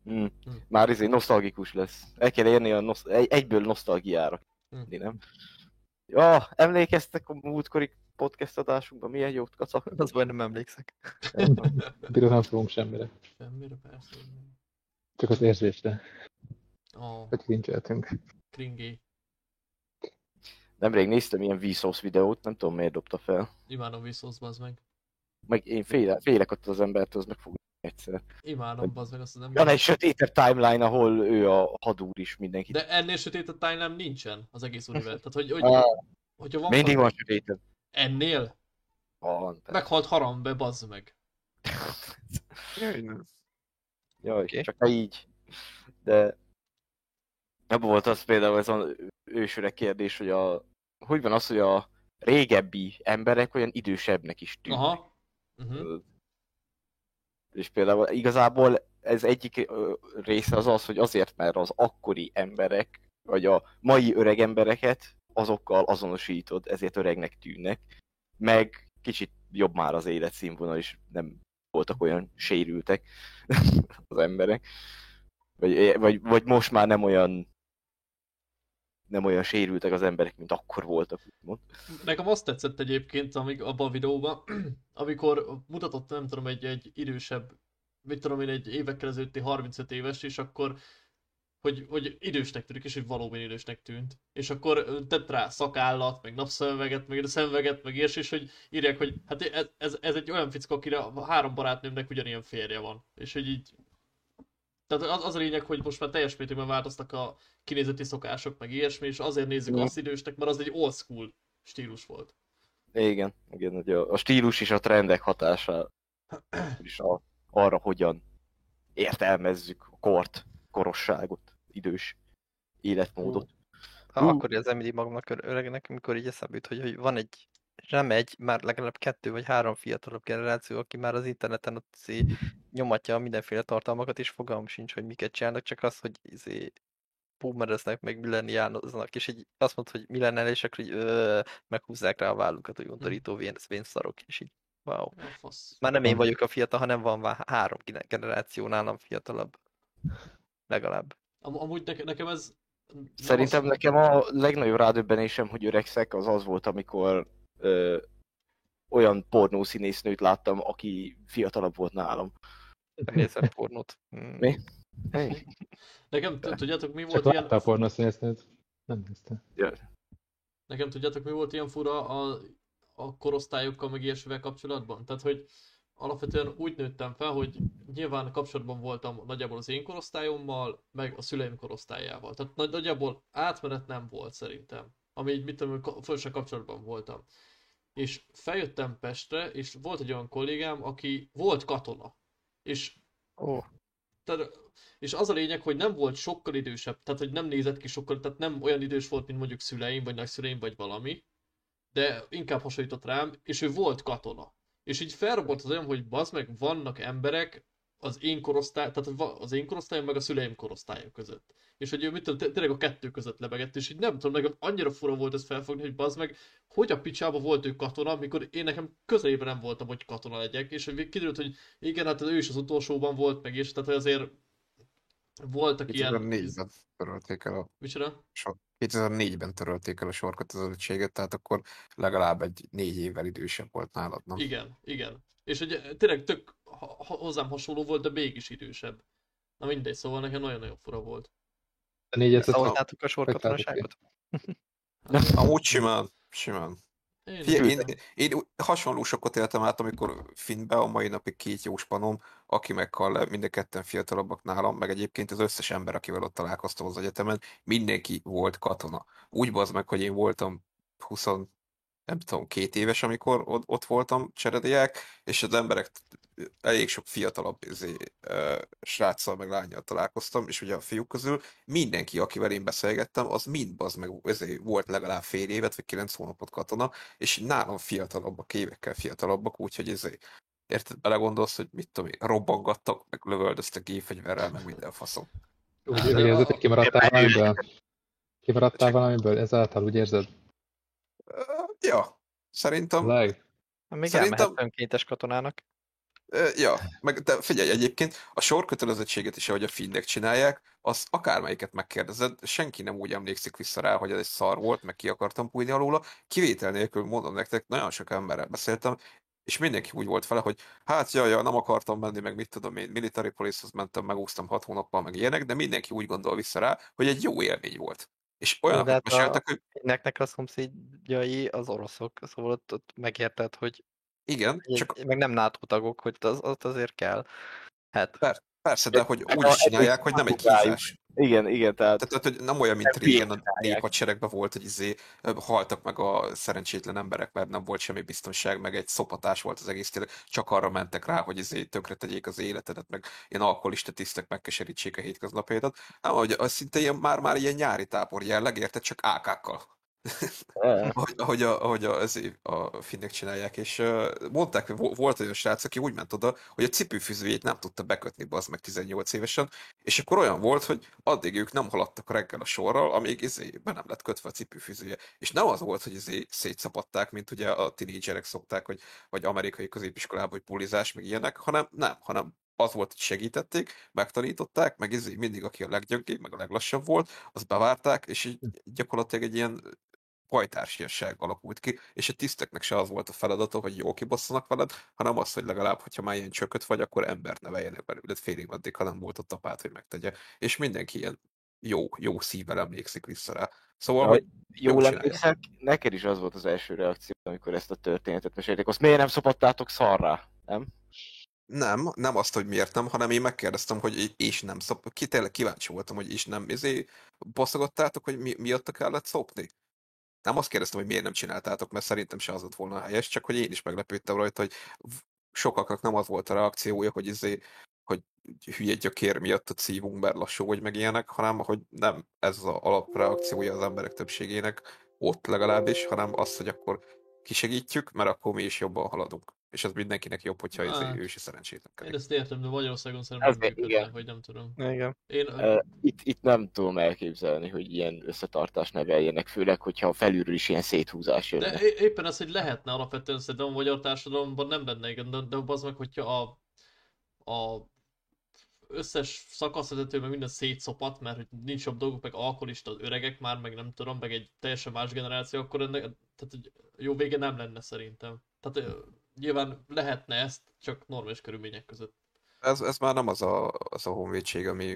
Mm. Már izé nosztalgikus lesz. El kell érni a nosz- egy, egyből nosztalgiára. Hm. Hmm. Nem? Ja, emlékeztek a múltkori podcast adásunkban, milyen jót kacak? Az baj, nem emlékszek. Bírod nem fogunk semmire. Semmire persze. Csak az érzésre, Ó, hogy cringe kringé. Nemrég néztem ilyen Vsauce videót, nem tudom miért dobta fel. Imádom Vsauce, bazd meg. Meg én félek, félek attól az embertől, az meg fog egyszer. Imádom, bazd meg azt az Van egy sötétebb timeline, ahol ő a hadúr is mindenki. De ennél sötét a timeline nincsen az egész univerzum. Tehát, hogy, hogy, Ah, hogyha van mindig van sötétebb. Ennél Van. persze. meghalt Harambe, bazd meg. Jaj, nem. Jaj, Oké. csak így. De abban volt az például ez az ősöreg kérdés, hogy a, hogy van az, hogy a régebbi emberek olyan idősebbnek is tűnnek. Aha. Uh-huh. És például igazából ez egyik része az az, hogy azért, mert az akkori emberek, vagy a mai öreg embereket azokkal azonosítod, ezért öregnek tűnnek. Meg kicsit jobb már az életszínvonal is, nem voltak olyan sérültek az emberek. Vagy, vagy, vagy most már nem olyan nem olyan sérültek az emberek, mint akkor voltak, úgymond. Nekem azt tetszett egyébként amíg, abban a videóban, amikor mutatott, nem tudom, egy, egy idősebb, mit tudom én, egy évekkel ezelőtti 35 éves, és akkor hogy, hogy idősnek tűnik, és hogy valóban idősnek tűnt. És akkor tett rá szakállat, meg napszemüveget, meg szemüveget, meg ilyes, és hogy írják, hogy hát ez, ez, ez egy olyan fickó, akire három barátnőmnek ugyanilyen férje van. És hogy így... Tehát az, az a lényeg, hogy most már teljes mértékben változtak a kinézeti szokások, meg ilyesmi, és azért nézzük Mhm. azt idősnek, mert az egy old school stílus volt. Igen, igen, hogy a, a stílus és a trendek hatása és a, arra, hogyan értelmezzük a kort, korosságot, idős életmódot. Ha Hú. akkor az Emily magamnak ör- öregnek, amikor így eszembe jut, hogy, hogy van egy, és nem egy, már legalább kettő vagy három fiatalabb generáció, aki már az interneten ott izé nyomatja mindenféle tartalmakat, és fogalmam sincs, hogy miket csinálnak, csak az, hogy izé boomereznek, meg milleniáloznak, és így azt mondta, hogy millennial, és akkor így ö, meghúzzák rá a vállukat, hogy undorító vén, vén szarok, és így wow. Már nem én vagyok a fiatal, hanem van már három gene- generáció nálam fiatalabb. Legalább. Am- amúgy neke, nekem ez... Szerintem nekem a legnagyobb rádöbbenésem, hogy öregszek, az az volt, amikor ö, olyan pornószínésznőt láttam, aki fiatalabb volt nálam. Nézem pornót. Hmm. Mi? Hey. Nekem, tudjátok mi Csak volt ilyen... látta a pornoszínésznőt. Nem nézte. Nekem tudjátok mi volt ilyen fura a, a korosztályokkal meg ilyesmivel kapcsolatban? Tehát, hogy alapvetően úgy nőttem fel, hogy nyilván kapcsolatban voltam nagyjából az én korosztályommal, meg a szüleim korosztályával. Tehát nagy, nagyjából átmenet nem volt szerintem. Ami így, mit tudom, sem kapcsolatban voltam. És feljöttem Pestre, és volt egy olyan kollégám, aki volt katona. És Ó, tehát, és az a lényeg, hogy nem volt sokkal idősebb, tehát hogy nem nézett ki sokkal, tehát nem olyan idős volt, mint mondjuk szüleim, vagy nagyszüleim, vagy valami, de inkább hasonlított rám, és ő volt katona. És így felrobott az olyan, hogy bazd meg, vannak emberek, az én korosztály, tehát az én korosztályom meg a szüleim korosztálya között. És hogy ő mit tudom, té- tényleg a kettő között lebegett, és így nem tudom, nekem annyira fura volt ezt felfogni, hogy bazd meg, hogy a picsába volt ő katona, amikor én nekem közelében nem voltam, hogy katona legyek, és hogy kiderült, hogy igen, hát ő is az utolsóban volt meg, és tehát azért voltak ilyen... 2004-ben törölték el a Micsoda? sor. 2004-ben törölték el a sorkötözöttséget, tehát akkor legalább egy négy évvel idősebb volt nálad, nem? Igen, igen. És hogy tényleg tök ha- hozzám hasonló volt, de mégis idősebb. Na mindegy, szóval nekem nagyon-nagyon fura volt. A négyet azt Szavaztátok a sorkatonaságot? Amúgy simán, simán. Én Figyelj, én, én hasonló sokat éltem át, amikor Finnbe a mai napig két jó spanom, aki meghal mind a ketten fiatalabbak nálam, meg egyébként az összes ember, akivel ott találkoztam az egyetemen, mindenki volt katona. Úgy bazd meg, hogy én voltam 20, nem tudom, két éves, amikor ott, ott voltam cserediák, és az emberek elég sok fiatalabb izé, ö, sráccal meg lányjal találkoztam, és ugye a fiúk közül mindenki, akivel én beszélgettem, az mind bazd meg izé, volt legalább fél évet, vagy kilenc hónapot katona, és nálam fiatalabbak, évekkel fiatalabbak, úgyhogy izé, érted, belegondolsz, hogy mit tudom én, robbangattak, meg lövöldöztek gépfegyverrel, meg minden faszom. úgy úgy érzed, hogy kimaradtál valamiből? Kimaradtál valamiből? Ezáltal úgy érzed? Ja, szerintem, Leg? Még Szerintem- elmehet önkéntes katonának. Ja, meg de figyelj, egyébként a sorkötelezettséget is, ahogy a finnek csinálják, az akármelyiket megkérdezed, senki nem úgy emlékszik vissza rá, hogy ez egy szar volt, meg ki akartam bújni alóla. Kivétel nélkül mondom nektek, nagyon sok emberrel beszéltem, és mindenki úgy volt vele, hogy hát jaj, jaj, nem akartam menni, meg mit tudom én, military police mentem, megúsztam hat hónappal, meg ilyenek, de mindenki úgy gondol vissza rá, hogy egy jó élmény volt. És olyanokat a- meséltek, hogy Neknek a szomszédjai az oroszok, szóval ott, ott megérted, hogy igen, csak... meg nem NATO tagok, hogy az, ott azért kell. Hát, persze, de hogy úgy a- is csinálják, hogy nem egy kínzás. Igen, igen, tehát Tehát, hogy nem olyan, mint régen a néphadseregben volt, hogy izé, haltak meg a szerencsétlen emberek, mert nem volt semmi biztonság, meg egy szopatás volt az egész tényleg, csak arra mentek rá, hogy izé tönkre tegyék az életedet, meg ilyen alkoholista tisztek megkeserítsék a hétköznapjaidat. Nem, hogy az szinte ilyen, már, már ilyen nyári tábor jelleg, érted, csak AK-kkal. Ahogy, ahogy, a, ahogy a, az, a finnek csinálják, és uh, mondták, hogy vo- volt olyan srác, aki úgy ment oda, hogy a cipőfűzőjét nem tudta bekötni, az meg 18 évesen, és akkor olyan volt, hogy addig ők nem haladtak reggel a sorral, amíg izé, be nem lett kötve a cipőfűzője. És nem az volt, hogy izé szétszapatták, mint ugye a tinédzserek szokták, hogy, vagy amerikai középiskolában, hogy pulizás, meg ilyenek, hanem nem, hanem az volt, hogy segítették, megtanították, meg izé mindig, aki a leggyöngébb, meg a leglassabb volt, azt bevárták, és így gyakorlatilag egy ilyen pajtársiasság alakult ki, és a tiszteknek se az volt a feladata, hogy jól kibasszanak veled, hanem az, hogy legalább, hogyha már ilyen csököt vagy, akkor embert neveljenek belőled félig meddig, ha nem volt ott apát, hogy megtegye. És mindenki ilyen jó, jó szívvel emlékszik vissza rá. Szóval, Ja, hogy jól emlékszek, neked is az volt az első reakció, amikor ezt a történetet mesélték. Azt miért nem szopattátok szarrá? Nem? nem, nem azt, hogy miért nem, hanem én megkérdeztem, hogy és nem szop, ki tényleg kíváncsi voltam, hogy is nem, izé baszogattátok, hogy mi, miatt kellett szopni? Nem azt kérdeztem, hogy miért nem csináltátok, mert szerintem se az lett volna helyes, csak hogy én is meglepődtem rajta, hogy sokaknak nem az volt a reakciója, hogy izé, hogy hülye gyakér miatt a szívunk, mert lassú vagy meg ilyenek, hanem hogy nem ez az alapreakciója az emberek többségének ott legalábbis, hanem az, hogy akkor kisegítjük, mert akkor mi is jobban haladunk. És ez mindenkinek jobb, hogyha Hát. izé, ő se szerencsétlenkedik. Én ezt értem, de Magyarországon szerintem Ez nem működne, igen. vagy nem tudom. igen. Én, Itt, itt nem tudom elképzelni, hogy ilyen összetartást neveljenek, főleg, hogyha felülről is ilyen széthúzás jönne. De éppen az, hogy lehetne alapvetően szerintem a magyar társadalomban nem benne igen, de, de az meg, hogyha a, a összes szakaszvezető meg minden szétszopat, mert hogy nincs jobb dolguk, meg alkoholista az öregek már, meg nem tudom, meg egy teljesen más generáció, akkor ennek, tehát hogy jó vége nem lenne szerintem. Tehát nyilván lehetne ezt, csak normális körülmények között. Ez, ez már nem az a, az a honvédség, ami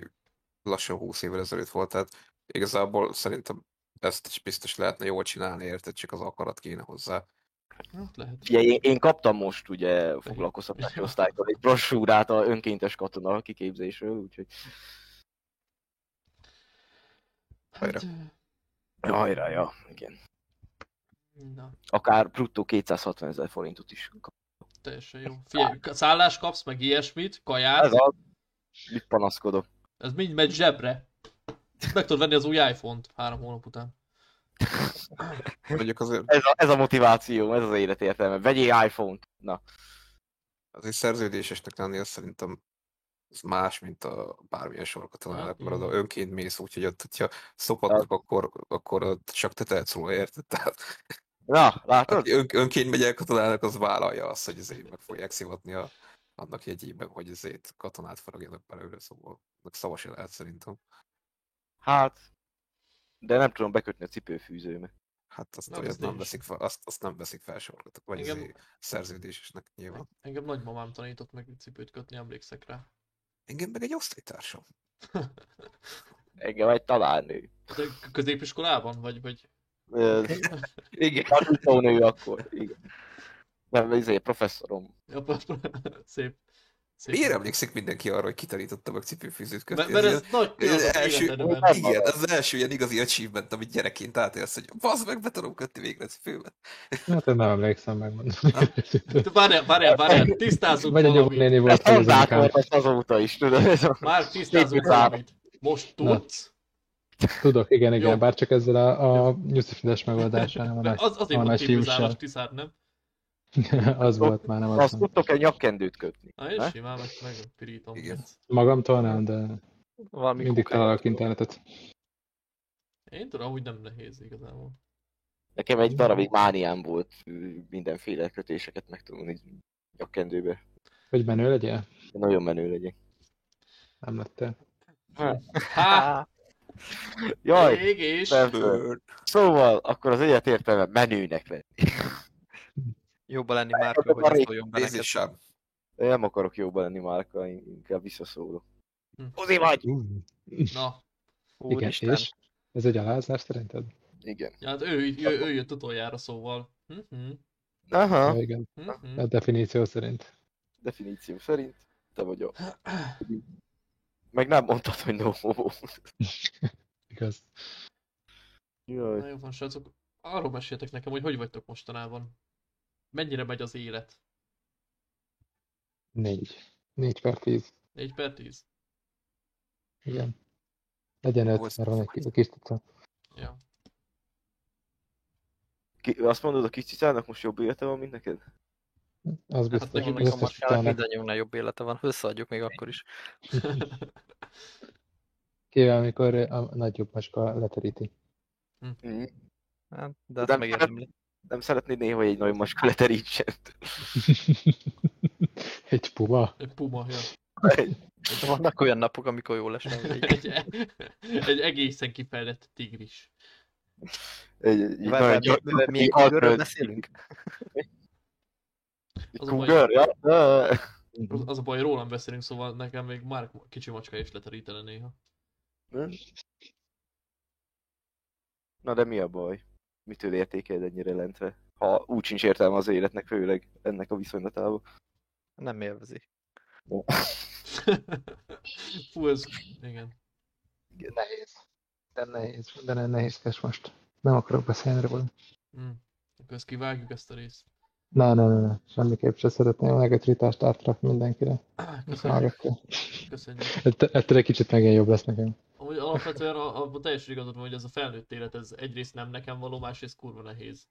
lassan 20 évvel ezelőtt volt, tehát igazából szerintem ezt is biztos lehetne jól csinálni, érted, csak az akarat kéne hozzá. Hát lehet. Ugye én, én kaptam most ugye a foglalkoztatási osztálytól egy brosúrát a önkéntes katona kiképzésről, úgyhogy Hát, ja, hajrá, ja, igen. Na, Akár bruttó 260 ezer forintot is kap. teljesen jó. Figyelj, szállás kapsz, meg ilyesmit, kaját, Ez az, mit panaszkodok. Ez mind megy zsebre. Meg tudod venni az új iPhone-t három hónap után. Mondjuk azért, Ez a, ez a motiváció, ez az élet értelme. Vegyél iPhone-t. Na, azért szerződésesnek lenni, az szerintem az más, mint a bármilyen sorkatonának, Hát, mert oda igen. önként mész, úgyhogy ott, hogyha szopatnak, akkor, akkor ott csak te tehetsz róla, érted? Tehát Na, látod? aki ön, önként megy el katonának, az vállalja azt, hogy azért meg fogják szivatni a, annak jegyében, hogy azért katonát faragjanak belőle, szóval annak szavas lehet szerintem. Hát, de nem tudom bekötni a cipőfűzőmet. Hát azt, nem, ez nem veszik fel, azt, azt nem veszik fel sorkatok, vagy Engem- Engem... szerződésesnek nyilván. Engem nagymamám tanított meg cipőt kötni, emlékszek rá. Engem meg egy osztálytársam. Engem egy tanárnő. De középiskolában? Vagy, vagy... Igen, tanítónő akkor. Igen. Nem, izé, professzorom. Szép. szép. Miért emlékszik mindenki arra, hogy kitanította meg cipőfűzőt? Mert, mert ez nagy pillanat az első, életedben. igen, ez az első ilyen igazi achievement, amit gyerekként átélsz, hogy bazd meg, be tudom kötni végre a cipőmet. Hát én nem emlékszem meg. mondom. De Várjál, várjál, várjál, tisztázzuk Vagy a valamit. nyomnéni Ez volt, hogy az azóta is, tudod? Ez. Már tisztázzuk Szép valamit. Most Na. tudsz? Tudok, igen, Jó. igen, bár csak ezzel a, a nyuszifides megoldásával. a Mert nagy- az, a azért volt képzáros fiússal. tiszát, nem? az volt már, nem az. Azt nem. tudtok egy nyakkendőt kötni. Na, Ne? simán meg, megpirítom. Igen. Magamtól nem, de Valami mindig találok internetet. Én tudom, hogy nem nehéz igazából. Nekem egy darabig mániám volt mindenféle kötéseket megtanulni nyakkendőbe. Hogy menő legyél? Nagyon menő legyen. Nem lettél. Há! Jaj, Égés! persze. Szóval, akkor az élet értelme menőnek lenni. Jobban lenni Márka, hogy ez szóljon be neked. és sem. Én nem akarok jóba lenni Márka, inkább visszaszólok. Hm. Uzi vagy! Na, igen, Úristen. és? Ez egy alázás szerinted? Igen. ja, hát ő, ő, ő jött utoljára szóval. Mhm, Aha, Ja, igen, mhm. a definíció szerint. definíció szerint te vagy a... Meg nem mondtad, hogy no homo. Igaz. Jaj. Na jó van, srácok. Arról meséltek nekem, hogy hogy vagytok mostanában. Mennyire megy az élet? Négy. Négy per tíz. 4 per 10? Igen. Legyen öt, mert van egy kis- kis cica. Ja. Ki, azt mondod, a kis cicának most jobb élete van, mint neked? Az Hát biztos, neki az meg a összes Most citának. mindannyiunknál jobb élete van, összeadjuk még akkor is. Kivel, amikor a nagyobb macska leteríti. Mm. Hát, de azt Nem, megérdemli. Nem szeretnéd néha, hogy egy nagy macska leterítsen? egy puma. Egy puma, ja. De vannak olyan napok, amikor jól hogy egy- Egy, egy egészen kifejlett tigris. Egy, egy Várj, nagyon várj, gyors- mivel milyen beszélünk? Az a baj. cougar, ja? Az, az a baj, rólam beszélünk, szóval nekem még már kicsi macska is leterítene néha. Na de mi a baj? Mitől értékeled ennyire lentve? Ha úgy sincs értelme az életnek, főleg ennek a viszonylatában. Nem élvezi. Fú, ez... Igen. Nehéz. De nehéz. Minden nehézkes most. Nem akarok beszélni róla. Hm. Akkor ezt kivágjuk ezt a részt. Ne, ne, ne, ne. Semmiképp sem szeretném a negatívást átrakni mindenkire. Köszönjük. Köszönjük. Ett- Ettől egy kicsit megint jobb lesz nekem. Amúgy alapvetően a, a, a teljesen igazad van, hogy ez a felnőtt élet, ez egyrészt nem nekem való, másrészt kurva nehéz.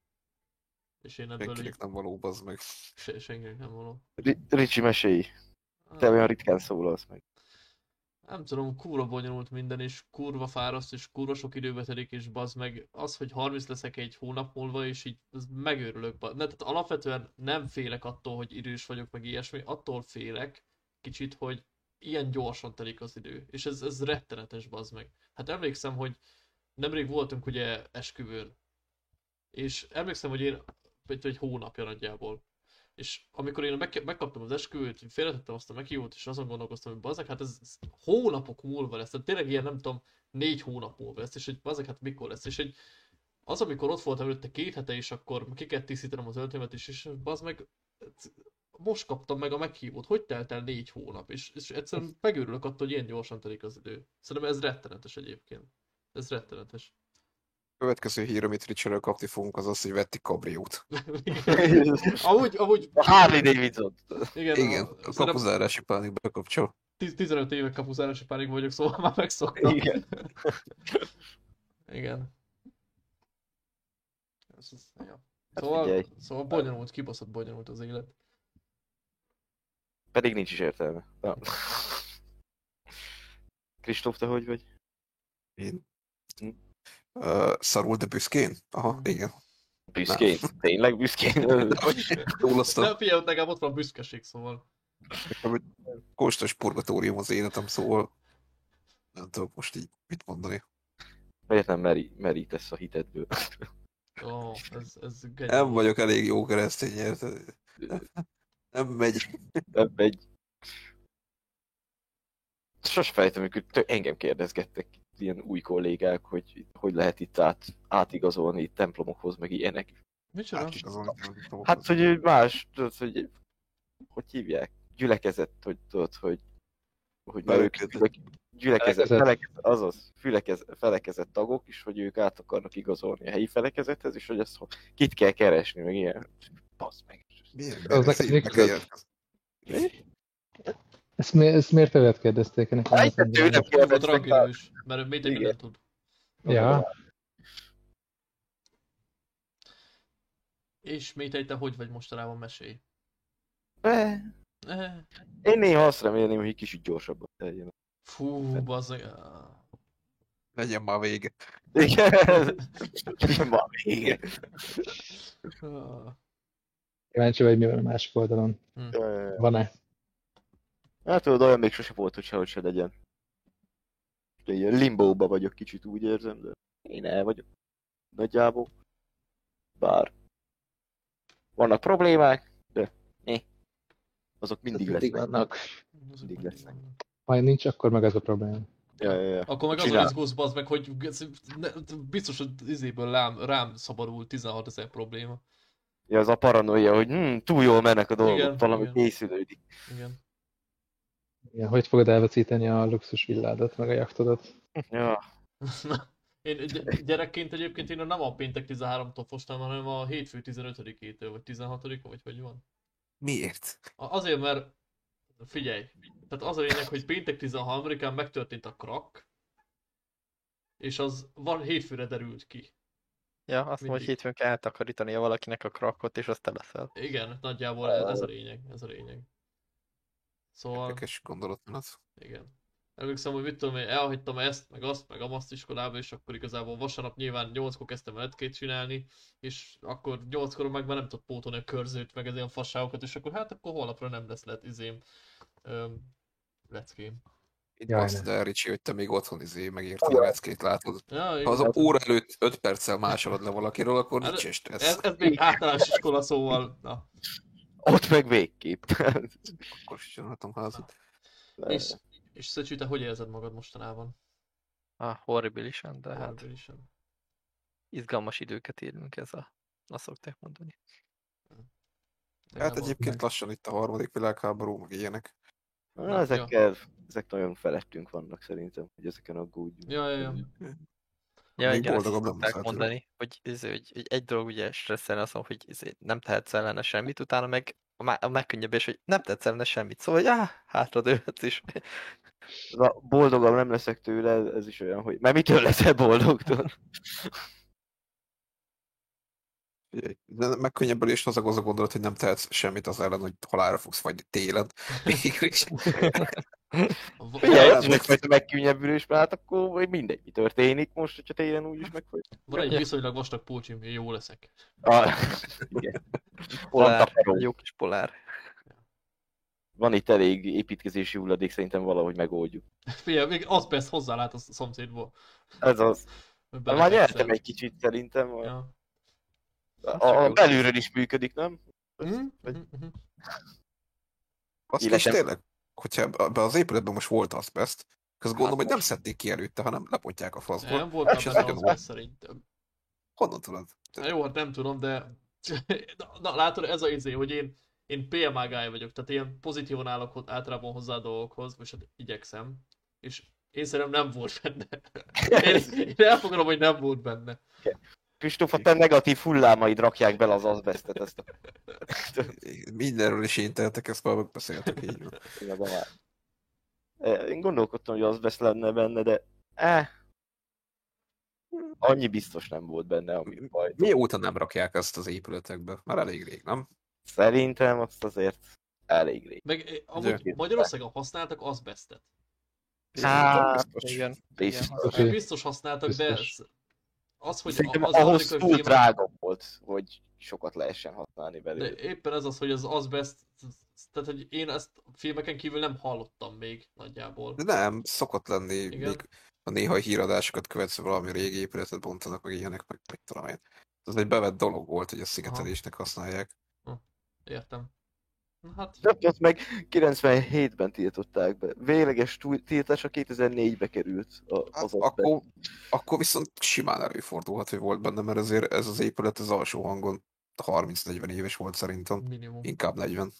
És én ebből így Senkinek nem való, bazd meg. se, senkinek nem való. Ri- Ricsi, mesélj! Te olyan ritkán szólalsz meg. Nem tudom, kurva bonyolult minden, és kurva fáraszt, és kurva sok időbe telik, és bazd meg az, hogy 30 leszek egy hónap múlva, és így megőrülök. Ne, tehát alapvetően nem félek attól, hogy idős vagyok, meg ilyesmi, attól félek kicsit, hogy ilyen gyorsan telik az idő. És ez, ez rettenetes, bazd meg. Hát emlékszem, hogy nemrég voltunk ugye esküvőn, és emlékszem, hogy én egy, egy hónapja nagyjából. És amikor én meg, megkaptam az esküvőt, félretettem azt a meghívót, és azon gondolkoztam, hogy bazeg, hát ez, ez hónapok múlva lesz, tehát tényleg ilyen nem tudom, négy hónap múlva lesz, és hogy bazeg, hát mikor lesz, és hogy az, amikor ott voltam előtte két hete, és akkor ki kellett tisztítanom az öltömet is, és bazd meg, most kaptam meg a meghívót, hogy telt el négy hónap, és, és egyszerűen megőrülök attól, hogy ilyen gyorsan telik az idő. Szerintem ez rettenetes egyébként. Ez rettenetes. Következő hír, amit Richardről kapni fogunk, az az, hogy vetti kabriót. amúgy, amúgy, A Harley Davidson. igen, Igen, a- a kapuzárási pánik bekapcsol. 10 15 éve kapuzárási pánik vagyok, szóval már megszoktam. Igen. Igen. Ez, ez, ja. Hát Szóval, figyelj. szóval bonyolult, kibaszott bonyolult az élet. Pedig nincs is értelme. Na. Kristóf, te hogy vagy? Én... Hm. Uh, szarul, de büszkén? Aha, igen. Büszkén? Tényleg büszkén? Túloztam. Nem, figyelj, ott van büszkeség, szóval. Nekem egy kóstos purgatórium az életem, szóval nem tudok most így mit mondani. Miért nem meri, merítesz a hitedből? Ó, oh, ez, ez Nem vagyok elég jó keresztény, érted? Nem megy. Nem megy. Sos fejtem, amikor engem kérdezgettek ilyen új kollégák, hogy hogy lehet itt át, átigazolni itt templomokhoz, meg ilyenek. Micsoda? Hát, Hát, hogy más, tudod, hogy hogy hívják? Gyülekezet, hogy tudod, hogy hogy már ők Felekezet. gyülekezet, Felekezet. felekezet, azaz, fülekez, felekezett tagok is, hogy ők át akarnak igazolni a helyi felekezethez, és hogy ho- kit kell keresni, meg ilyen. Basz meg. Milyen Az megjelent. Ezt, mi, ezt miért tőled kérdezték? Nekem Á, nem tőlem is, mert ő Igen. nem tud. Ja, És Métej, te hogy vagy mostanában mesélj? Eh, Eh, Én néha azt remélném, hogy kicsit gyorsabban teljön. Fú, bazzag. Legyen már vége. Igen. Ma vége. Ah. kíváncsi vagy, mi van a másik oldalon. Eh, Van-e? Hát tudod, olyan még sose volt, hogy sehogy se legyen. De ilyen limbóba vagyok kicsit, úgy érzem, de én el vagyok. Nagyjából. Bár. Vannak problémák, de né. Azok mindig Mindig lesznek. vannak. Mindig lesznek. Ha nincs, akkor meg az a probléma. Ja, ja, ja. Akkor meg Csinál. izgulsz, bazd meg, hogy biztos, hogy izéből rám, rám szabadul 16 ezer probléma. ja, az a paranoia, hogy hm, túl jól mennek a dolgok, Igen, valami igen. készülődik. Igen. Igen, hogy fogod elveszíteni a luxus villádat, meg a jachtodat? Ja. Én gy- gyerekként egyébként én nem a péntek 13-tól fostam, hanem a hétfő 15-től, vagy 16 vagy hogy van. Miért? Azért, mert figyelj, tehát az a lényeg, hogy péntek 13-án megtörtént a krak, és az van hétfőre derült ki. Ja, azt mondom, hogy hétfőn kell eltakarítania valakinek a krakot, és azt te leszel. Igen, nagyjából ez, ez a lényeg, ez a lényeg. Szóval, Érdekes gondolatmenet. igen. Emlékszem, hogy mit tudom én, elhagytam ezt, meg azt, meg amaszt iskolába, és akkor igazából vasárnap nyilván 8-kor kezdtem el letkét csinálni, és akkor 8-kor meg már nem tudott pótolni a körzőt, meg az ilyen fasságokat, és akkor hát akkor holnapra nem lesz lett izém öm, leckém. Itt Jaj, ne. el, Ricsi, hogy te még otthon izé megérti a leckét, látod. Ja, Ha az óra előtt 5 perccel másolod le valakiről, akkor Hát, nincs is stressz. Ez, ez még általános iskola, szóval, na. Ott meg végképp. Akkor is csinálhatom házat. És, és Szöcsű, te hogy érzed magad mostanában? Ah, horribilisen, de hát Horribilisen. izgalmas időket élünk ez a... Azt szokták mondani. Hát Nem egyébként lassan itt a harmadik világháború, meg ilyenek. Na, ezekkel, ezek nagyon felettünk vannak szerintem, hogy ezeken aggódjunk. Ja, ja, ja. Ja, Még igen, boldogabb nem szokták leszel tőle. mondani, hogy, ez, hogy, hogy egy dolog ugye stresszelni azt mondom, hogy ez, nem tehetsz ellene semmit, utána meg a, a megkönnyebbés, hogy nem tehetsz ellene semmit. Szóval, hogy áh, hátradőlhetsz is. Ez a boldogabb nem leszek tőle, ez is olyan, hogy mert mitől leszel boldog? tudod? Figyelj, De megkönnyebbülés az a gondolat, hogy nem tehetsz semmit az ellen, hogy halálra fogsz vagy télen. Mégis. Va- Figyelj, az is egyfajta megkönnyebbülés, mert hát akkor mindegy, mi történik most, hogyha télen úgyis megfogy. Van egy viszonylag vastag pócsim, én jó leszek. Ah, igen. Polár, jó kis polár. van itt elég építkezési hulladék, szerintem valahogy megoldjuk. Figyelj, még az persze hozzálát a szomszédból. Ez az. Hogy Már nyertem egy kicsit szerintem. A, Ja. a, a belülről is működik, nem? Mhm, Vagy- mhm, mhm. Azt is tényleg, hogyha ebbe az épületben most volt azbest, azt gondolom, hogy nem szedték ki előtte, hanem lepontják a faszból. Nem volt Hát, és benne ugyanúgy. az lesz szerintem. Honnan tudod? Na jó, hát nem tudom, de... Na, látod, ez az izé, hogy én, én PMA guy vagyok, tehát ilyen pozitívan állok általában hozzá a dolgokhoz, és hát igyekszem. És én szerintem nem volt benne. Én, én elfogadom, hogy nem volt benne. Kristóf, a te negatív hullámaid rakják bele az azbestet, ezt a... Mindenről is én tehetek, ezt már megbeszéltek így. van. Eh, Én gondolkodtam, hogy azbest lenne benne, de... Eh. Annyi biztos nem volt benne, ami baj. Mióta nem rakják ezt az épületekbe? Már elég rég, nem? Szerintem azt azért elég rég. Meg eh, amúgy De- Magyarországon használtak azbestet. Hát, biztos. Igen. biztos. Oké. Biztos használtak, de Biztos. ez, az, hogy Szerintem az ahhoz túl filmek- drága volt, hogy sokat lehessen használni De belőle. éppen ez az, hogy az azbest, tehát hogy én ezt a filmeken kívül nem hallottam még nagyjából. De nem, szokott lenni, Igen. még a néha híradásokat követsz, valami régi épületet bontanak, meg ilyenek, meg meg tudom én. Ez egy bevett dolog volt, hogy a szigetelésnek használják. Értem. Hát, ott meg 97-ben tiltották be. Végleges túl- tiltása 2004-be került a- Hát, az akkor, akkor viszont simán előfordulhat, hogy volt benne, mert azért ez az épület az alsó hangon 30-40 éves volt szerintem. minimum. Inkább 40.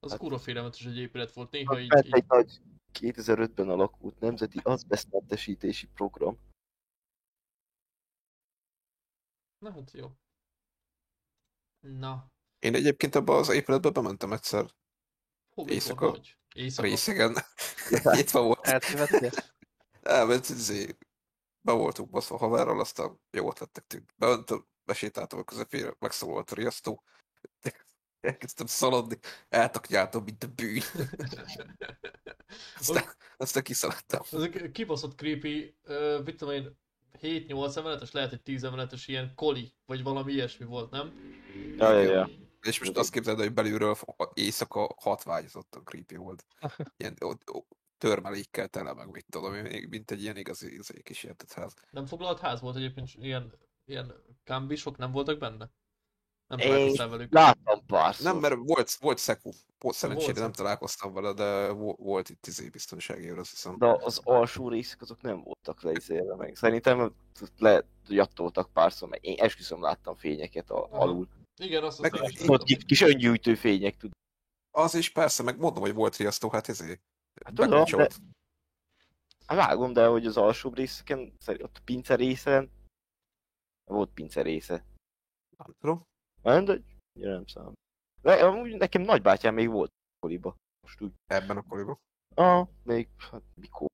Az Hát- kurva félelmetes egy épület volt. Néha így, Bent így egy nagy 2005-ben alakult nemzeti azbesztmentesítési program. Na hát jó. Na, Én egyébként abba az épületbe bementem egyszer hol Éjszaka. Hogy? Éjszaka. részegen. Nyitva volt. Eltévedtél? Elment, izé, be voltunk baszva haverral, aztán jó ötletek tűnt. Bementem, besétáltam a közepére, megszólalt a riasztó. Elkezdtem szaladni, eltaknyáltam, mint a bűn. Aztán, aztán kiszaladtam. Ez egy kibaszott creepy, uh, mit tudom én, 7-8 emeletes, lehet egy 10 emeletes ilyen koli, vagy valami ilyesmi volt, nem? Ja, ja, ja. És most azt képzeld, hogy belülről éjszaka hatványozottan creepy volt. Ilyen törmelékkel tele, meg mit tudom én, mint egy ilyen igazi, igazi kísértett ház. Nem foglalt ház volt egyébként, ilyen, ilyen kambisok nem voltak benne? Nem Én találkoztál velük? Láttam párszor. Nem, mert volt, volt szeku, volt szerencsére Volt nem találkoztam vele, de vo- volt itt izé biztonsági őr, azt hiszem. De az alsó részek azok nem voltak leizélve meg. Szerintem lejattoltak párszor, meg én esküszöm láttam fényeket a, alul. Igen, azt Meg- Ott láttam. kis, kis öngyújtó fények, tudod. Az is persze, meg mondom, hogy volt riasztó, hát izé. Hát tudom, bekapcsolt. Hát vágom, de hogy az alsóbb részeken, ott a pince részen, volt pince része. Nem tudom. De annyira nem számít. De amúgy nekem nagybátyám még volt koliba. Most úgy. Ebben a koriban. Ah, még, hát mikor?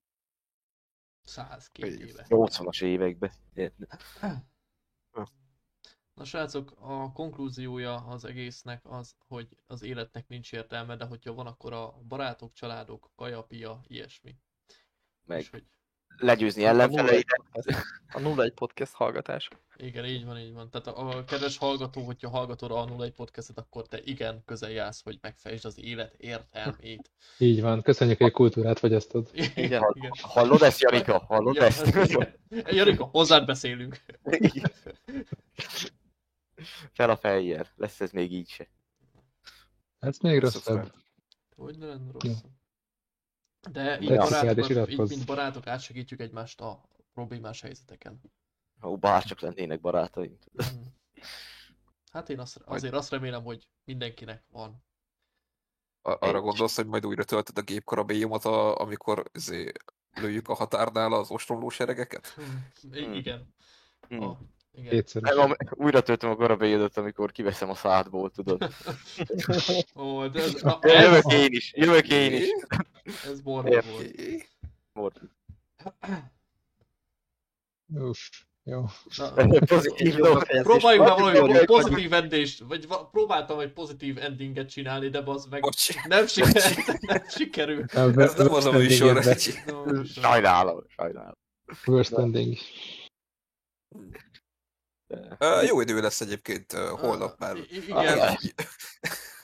102 Igen. éve. 80-as években. Na srácok, a konklúziója az egésznek az, hogy az életnek nincs értelme, de hogyha van, akkor a barátok, családok, kaja, pia, ilyesmi. Meg És hogy legyőzni A ellenfeleidet. 01 podcast hallgatás. igen, így van, így van. Tehát a, a kedves hallgató, hogyha hallgatod a 01 podcastet, akkor te igen közel jársz, hogy megfejtsd az élet értelmét. Így van. Köszönjük, hogy kultúrát fogyasztod. Igen. igen. Hallod ezt, Jarika? Hallod Ja, ezt? Jarika, hozzád beszélünk. Fel a fejjel. Lesz ez még így se. Ez még rosszabb. Hogy ne lenne Ja. De így, Ja. barátok, így mint barátok átsegítjük egymást a problémás helyzeteken. Ó, bárcsak lennének barátaim. Mm. Hát én azt, azért azt remélem, hogy mindenkinek van. A- arra Egy. gondolsz, hogy majd újra töltöd a gépkarabélyomat, a, amikor izé, lőjük a határnál az ostromló seregeket? I- Hmm. igen. Hmm. A, igen. Újra töltöm a garabélyodat, amikor kiveszem a szádból, tudod. Ó, de ez, Jövök ez, én is, jövök én is. Ez borba Értem. volt. Mord. Uff, jó. Na, Pozitív próbáljuk már Vagy- valami pozitív endést, vagy va- próbáltam egy pozitív endinget csinálni, de az meg Bocs, nem sikerült. Nem sikerült. ez nem az a műsor. Sajnálom, sajnálom. Worst ending. Ö, Jó idő lesz egyébként ö, holnap már. Igen,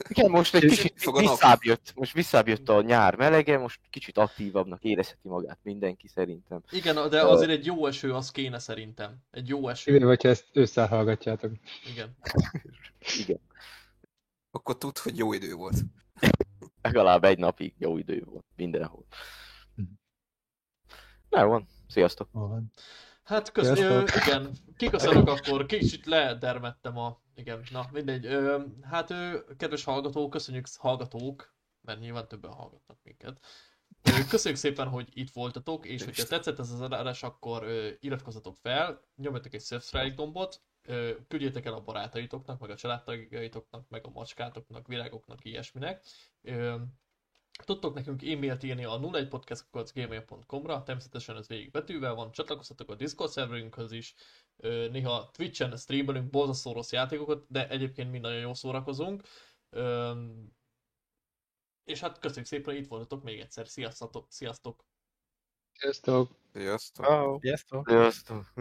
Igen, most egy kicsit visszább jött, most visszább jött a nyár melege, most kicsit aktívabbnak érezheti magát mindenki szerintem. igen, de azért egy jó eső az kéne szerintem. Egy jó eső. Kivéve, hogyha ezt ősszel hallgatjátok. Igen. Igen. Akkor tud, hogy jó idő volt. Legalább egy napig jó idő volt mindenhol. Na van, sziasztok! Van? Hát kösz, ö, igen, kiköszönök akkor, kicsit ledermettem a, igen, na mindegy. Ö, hát ö, kedves hallgatók, köszönjük hallgatók, mert nyilván többen hallgatnak minket. Köszönjük szépen, hogy itt voltatok, és hogyha tetszett ez az adás, akkor ö, iratkozzatok fel, nyomjatok egy subscribe gombot, ö, küldjétek el a barátaitoknak, meg a családtagjaitoknak, meg a macskátoknak, virágoknak, ilyesminek. Ö, Tudtok nekünk e-mailt írni a 01podcast.gmail.com-ra, természetesen ez végig betűvel van, csatlakozhatok a Discord szerverünkhöz is, néha Twitch-en streamelünk borzasztó rossz játékokat, de egyébként mi nagyon jól szórakozunk. És hát köszönjük szépen, hogy itt voltatok még egyszer. Sziasztok! Sziasztok! Sziasztok! Sziasztok! Sziasztok! Sziasztok.